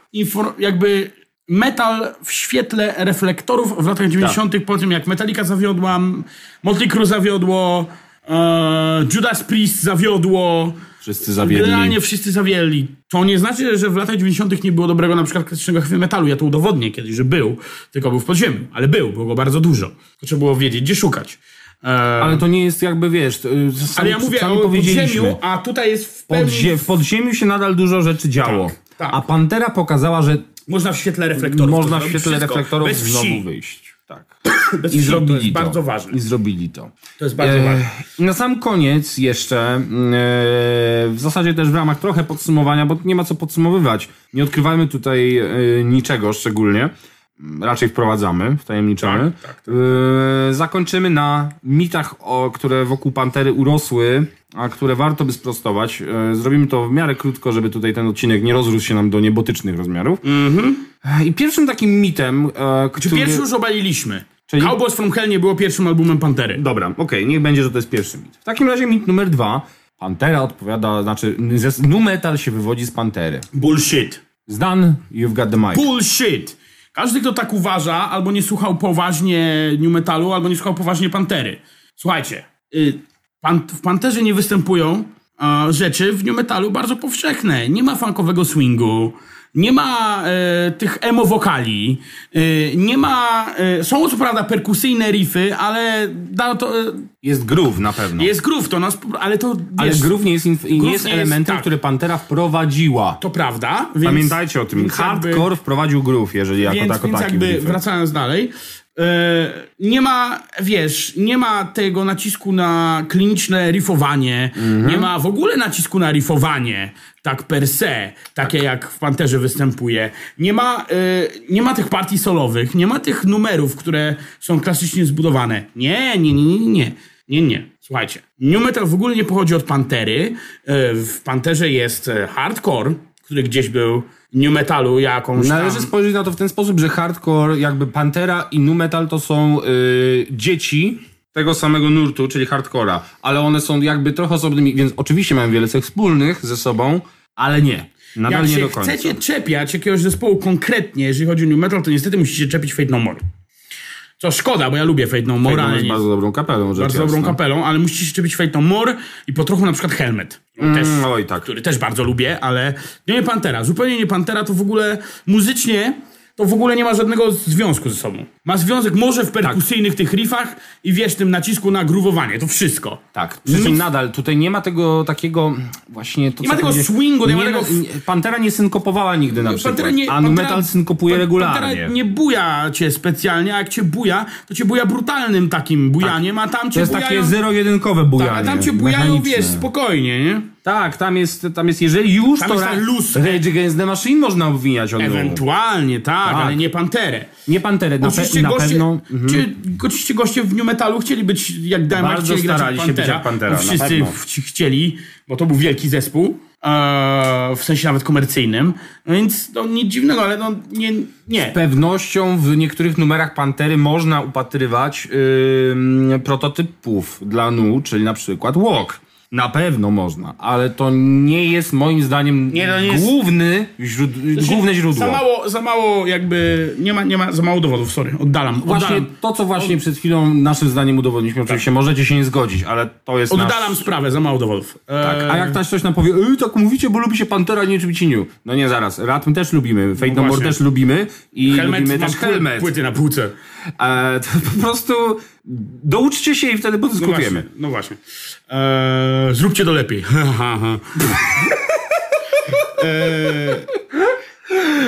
jakby metal w świetle reflektorów w latach 90. po tym jak Metallica zawiodła, Motley Crue zawiodło, e, Judas Priest zawiodło. Wszyscy zawiedli. Generalnie wszyscy zawieli. To nie znaczy, że w latach 90. nie było dobrego na przykład klasycznego heavy metalu. Ja to udowodnię kiedyś, że był, tylko był w podziemiu. Ale był, było go bardzo dużo. To trzeba było wiedzieć, gdzie szukać. E, Ale to nie jest jakby, wiesz, y, sami, ale ja mówię o podziemiu, a tutaj jest w pełni... Podzie- w podziemiu się nadal dużo rzeczy działo. Tak, tak. A Pantera pokazała, że Można w świetle reflektorów. można w świetle wszystko. reflektorów Bez wsi. znowu wyjść. Tak. Bez I zrobili to jest to. bardzo ważne. I zrobili to. To jest bardzo E, ważne. Na sam koniec jeszcze, e, w zasadzie też w ramach trochę podsumowania, bo nie ma co podsumowywać. Nie odkrywajmy tutaj e, niczego szczególnie. Raczej wprowadzamy, wtajemniczamy. Tak, tak, E, Zakończymy na mitach, o, które wokół Pantery urosły, a które warto by sprostować. E, Zrobimy to w miarę krótko, żeby tutaj ten odcinek nie rozrósł się nam do niebotycznych rozmiarów. E, I pierwszym takim mitem, e, Czy który... pierwszy już obaliliśmy? Czyli- Cowboys from Hell nie było pierwszym albumem Pantery. Dobra, okej, niech będzie, że to jest pierwszy mit. W takim razie mit numer dwa. Pantera odpowiada, znaczy nu metal się wywodzi z Pantery. Bullshit. Zdan, you've got the mic. Bullshit. Każdy, kto tak uważa, albo nie słuchał poważnie New Metalu, albo nie słuchał poważnie Pantery. Słuchajcie, y, pan, w Panterze nie występują rzeczy w New Metalu bardzo powszechne. Nie ma funkowego swingu, nie ma e, tych emo wokali, e, nie ma... E, są co prawda perkusyjne riffy, ale da to... Jest groove na pewno. jest groove, to nas... Ale to... Ale wiesz, groove nie jest, inf- nie groove jest nie jest- elementem, tak. który Pantera wprowadziła. To prawda. Więc, Pamiętajcie o tym. więc jakby- Hardcore wprowadził groove, jeżeli jako Więc, tako więc taki. w jakby wracając dalej, e, nie ma, wiesz, nie ma tego nacisku na kliniczne riffowanie, Mhm. nie ma w ogóle nacisku na riffowanie, tak per se, takie jak w Panterze występuje. Nie ma, e, nie ma tych partii solowych, nie ma tych numerów, które są klasycznie zbudowane. Nie, nie, nie, nie, nie. Nie, nie. Słuchajcie, New Metal w ogóle nie pochodzi od Pantery. E, W Panterze jest e, hardcore, który gdzieś był New Metalu jakąś tam... Należy spojrzeć na to w ten sposób, że hardcore, jakby Pantera i nu metal to są y, dzieci tego samego nurtu, czyli hardcora, ale one są jakby trochę osobnymi, więc oczywiście mają wiele cech wspólnych ze sobą, ale nie. Nadal Jak nie do końca. chcecie czepiać jakiegoś zespołu konkretnie, jeżeli chodzi o New Metal, to niestety musicie czepić Fate No More. Co szkoda, bo ja lubię Fate No More, Fate No jest bardzo dobrą kapelą, bardzo dobrą jasna. kapelą, ale musicie się czepić Fate No More i po trochu na przykład Helmet. Też, Mm, oj, tak. który też bardzo lubię, ale nie Pantera. Zupełnie nie Pantera, to w ogóle muzycznie to w ogóle nie ma żadnego związku ze sobą. Ma związek może w perkusyjnych tych riffach i wiesz, tym nacisku na gruwowanie, to wszystko. Tak, przy czym nadal tutaj nie ma tego takiego właśnie... To, Nie ma tego swingu, nie ma tego- nie- Pantera nie synkopowała nigdy na przykład, Pantera nie, a Pantera- metal synkopuje Pan- regularnie. Pantera nie buja cię specjalnie, a jak cię buja, to cię buja brutalnym takim bujaniem, a tam cię to jest bujają... takie zero-jedynkowe bujanie. tak, a tam cię bujają, wiesz, spokojnie, nie? Tak, tam jest, tam jest, jeżeli już Tam to jest Ra- luz. Rage Against the Machine można obwiniać od Ewentualnie, tak, Tak. ale nie Panterę. Nie Panterę, na, pe- Oczywiście na goście, pewno. mhm. czy, oczywiście goście w New Metalu chcieli być jak Dime, Bardzo chcieli grać starali jak się być jak Pantera, Wszyscy chcieli, bo to był wielki zespół, e, w sensie nawet komercyjnym, no więc to nic dziwnego, ale no nie, nie. pewnością w niektórych numerach Pantery można upatrywać prototypów dla Nu, czyli na przykład Walk. Na pewno można, ale to nie jest moim zdaniem Nie, nie jest- główny źród... główne źródło. Za mało, za mało jakby, nie ma, nie ma za mało dowodów, sorry, oddalam. Właśnie oddalam, to, co właśnie przed chwilą naszym zdaniem udowodniliśmy, oczywiście możecie się nie zgodzić, ale to jest nasz... oddalam sprawę, za mało dowodów. Tak, a jak ktoś coś nam powie, Ej, tak mówicie, bo lubi się Pantera, nie New. No nie, zaraz, Ratm też lubimy, Fate No More właśnie. też lubimy i Helmet lubimy też Helmet. płyty na półce. E, to po prostu douczcie się i wtedy No podyskutujemy. właśnie. No właśnie. Eee, zróbcie to lepiej. [LAUGHS]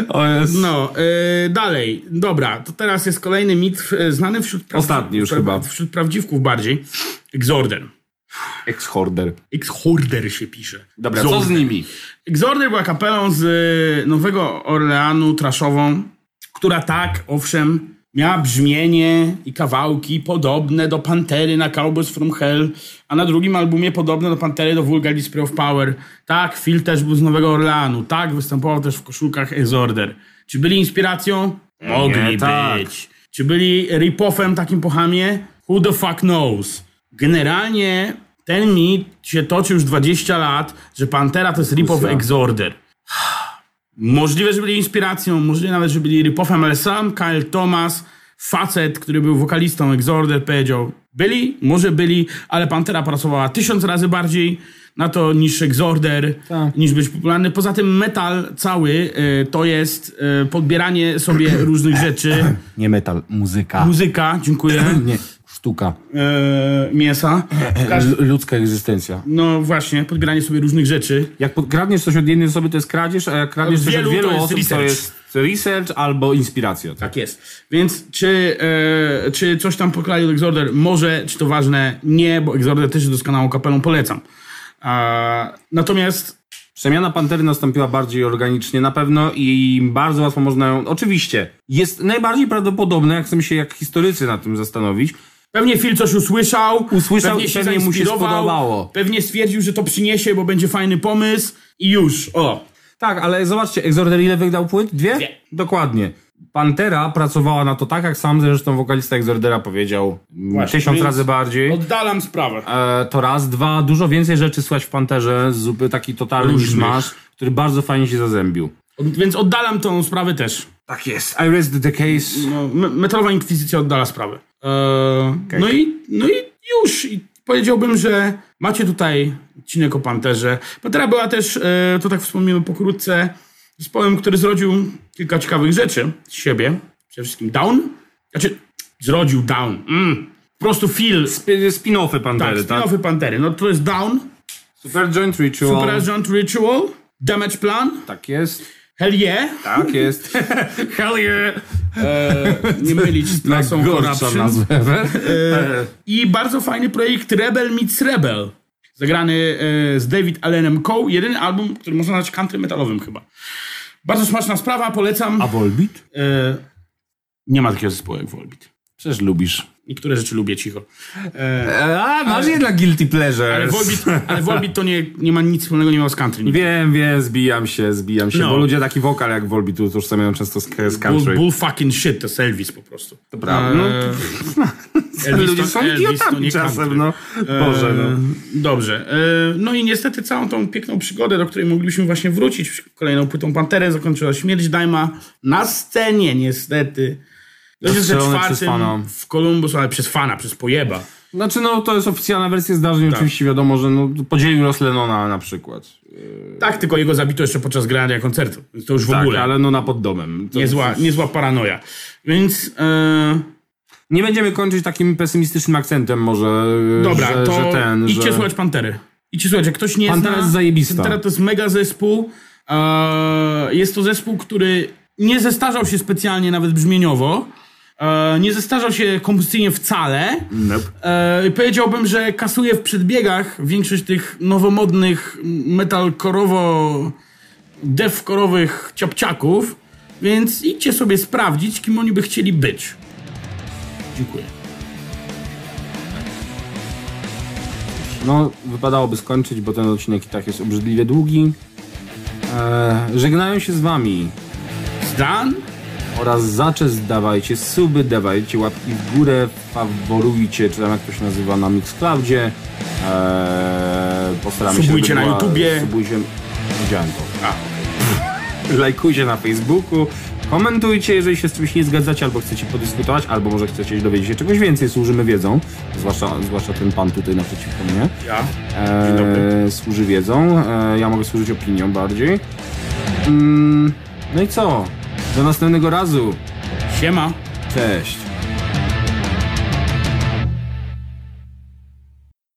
O jest. no, e, dalej. Dobra, to teraz jest kolejny mit e, znany wśród, pra- Ostatni już pra- chyba. wśród prawdziwków bardziej. Exorder. Ex-Horder. Exhorder się pisze. Dobra, co z Exorder. nimi? Exorder była kapelą z e, Nowego Orleanu, traszową, która tak, owszem, miała brzmienie i kawałki podobne do Pantery na Cowboys from Hell, a na drugim albumie podobne do Pantery do Vulgar Display of Power. Tak, Phil też był z Nowego Orleanu. Tak, występował też w koszulkach Exorder. Czy byli inspiracją? Mogli Nie, tak. być. Czy byli rip-offem takim po hamie? Who the fuck knows? Generalnie ten mit się toczy już 20 lat, że Pantera to jest rip-off. Exorder. Możliwe, że byli inspiracją, możliwe nawet, że byli rip-offem, ale sam Kyle Thomas, facet, który był wokalistą Exorder, powiedział, byli, może byli, ale Pantera pracowała tysiąc razy bardziej na to niż Exorder, Tak. niż być popularny. Poza tym metal cały y, to jest y, podbieranie sobie różnych rzeczy. Nie metal, muzyka. Muzyka, dziękuję, Nie, sztuka. y, mięsa. Każdy, L- ludzka egzystencja. no właśnie, podbieranie sobie różnych rzeczy. Jak podkradniesz coś od jednej osoby, to jest kradzież, a jak kradniesz Od coś wielu od wielu to jest osób, research. to jest research albo inspiracja. Tak? Tak jest. Więc czy, e, czy coś tam pokrali od Exorder? Może, czy to ważne? Nie, bo Exorder też jest doskonałą kapelą, polecam. Natomiast Przemiana Pantery nastąpiła bardziej organicznie na pewno i bardzo łatwo można ją... Oczywiście, jest najbardziej prawdopodobne, jak chcemy się jak historycy nad tym zastanowić, pewnie Phil coś usłyszał, Usłyszał i się pewnie mu się spodobało. Pewnie stwierdził, że to przyniesie, bo będzie fajny pomysł i już. O, Tak, ale zobaczcie, Exorder ile wydał płyt? Dwie? Dwie. Dokładnie. Pantera pracowała na to tak, jak sam zresztą wokalista Exordera powiedział, m, Właśnie, tysiąc razy bardziej. oddalam sprawę. E, to raz, dwa, dużo więcej rzeczy słychać w Panterze, zupy taki totalny Różnych. masz, który bardzo fajnie się zazębił. Więc oddalam tą sprawę też. Tak jest. I rest the case. No, me- metalowa inkwizycja oddala sprawę. Eee, no, i, no i już. I powiedziałbym, że macie tutaj odcinek o Panterze. Pantera była też, e, to tak wspomnimy pokrótce, zespołem, który zrodził kilka ciekawych rzeczy z siebie. Przede wszystkim Down. Znaczy, zrodził Down. Mm. Po prostu feel. Sp- Spin-offy Pantery, Tak, tak? spin-offy Pantery. No to jest Down, Super Joint Ritual. Super Agent Ritual, Damage Plan, Tak jest. Hell Yeah, Tak jest. [LAUGHS] Hell yeah. e, nie mylić z [LAUGHS] Gorsza Corruption. ever. I bardzo fajny projekt Rebel Meets Rebel. Zagrany e, z David Allenem Coe. Jedyny album, który można nazwać country metalowym chyba. Bardzo smaczna sprawa, polecam. A Volbeat? E, nie ma takiego zespołu jak Volbeat. Przecież lubisz. Niektóre rzeczy lubię cicho. E, A, masz jednak guilty pleasure. ale Volbeat, ale Volbeat to nie, nie ma nic wspólnego nie ma z country. Wiem, wiem, zbijam się, zbijam się, No. bo ludzie taki wokal jak Volbeat utożsamiają często z, z Bull, country. bull fucking shit, to jest Elvis po prostu. To prawda. No, [LAUGHS] Elvis ludzie to- są Elvis idiotami czasem, no. Boże, no. E, Dobrze. E, No i niestety całą tą piękną przygodę, do której mogliśmy właśnie wrócić, kolejną płytą Panterę, zakończyła śmierć Daima na scenie, niestety. Jest Zastrzelony przez czwartym fana. w Columbus, ale przez fana, przez pojeba. Znaczy, no, to jest oficjalna wersja zdarzeń, Tak. oczywiście wiadomo, że no, podzielił los Lennona na przykład. Tak, tylko jego zabito jeszcze podczas grania koncertu. To już w Tak, ogóle ale no na pod domem. To, niezła, niezła paranoja. Więc e, Nie będziemy kończyć takim pesymistycznym akcentem może, dobra, że, to że ten, idźcie że... słuchać Pantery. Idźcie słuchać, jak ktoś nie Pantera zna... jest zajebista. Pantera to jest mega zespół. E, jest to zespół, który nie zestarzał się specjalnie nawet brzmieniowo. E, nie zestarzał się kompozycyjnie wcale. Nope. E, powiedziałbym, że kasuje w przedbiegach większość tych nowomodnych metalkorowo devkorowych ciapciaków, więc idźcie sobie sprawdzić, kim oni by chcieli być. Dziękuję. No, wypadałoby skończyć, bo ten odcinek i tak jest obrzydliwie długi. Eee, żegnają się z wami Zdan? Oraz zaczes dawajcie suby, dawajcie łapki w górę, faworujcie, czy tam jak to się nazywa na Mixcloudzie. Eee, postaramy się, Subujcie żeby na była- YouTubie. Subujcie, widziałem to. A. [LAUGHS] Lajkujcie na Facebooku, komentujcie, jeżeli się z czymś nie zgadzacie, albo chcecie podyskutować, albo może chcecie dowiedzieć się czegoś więcej, służymy wiedzą, zwłaszcza, zwłaszcza ten pan tutaj naprzeciwko mnie. Ja. E, służy wiedzą, e, ja mogę służyć opinią bardziej. Mm, no i co? Do następnego razu. Siema. Cześć.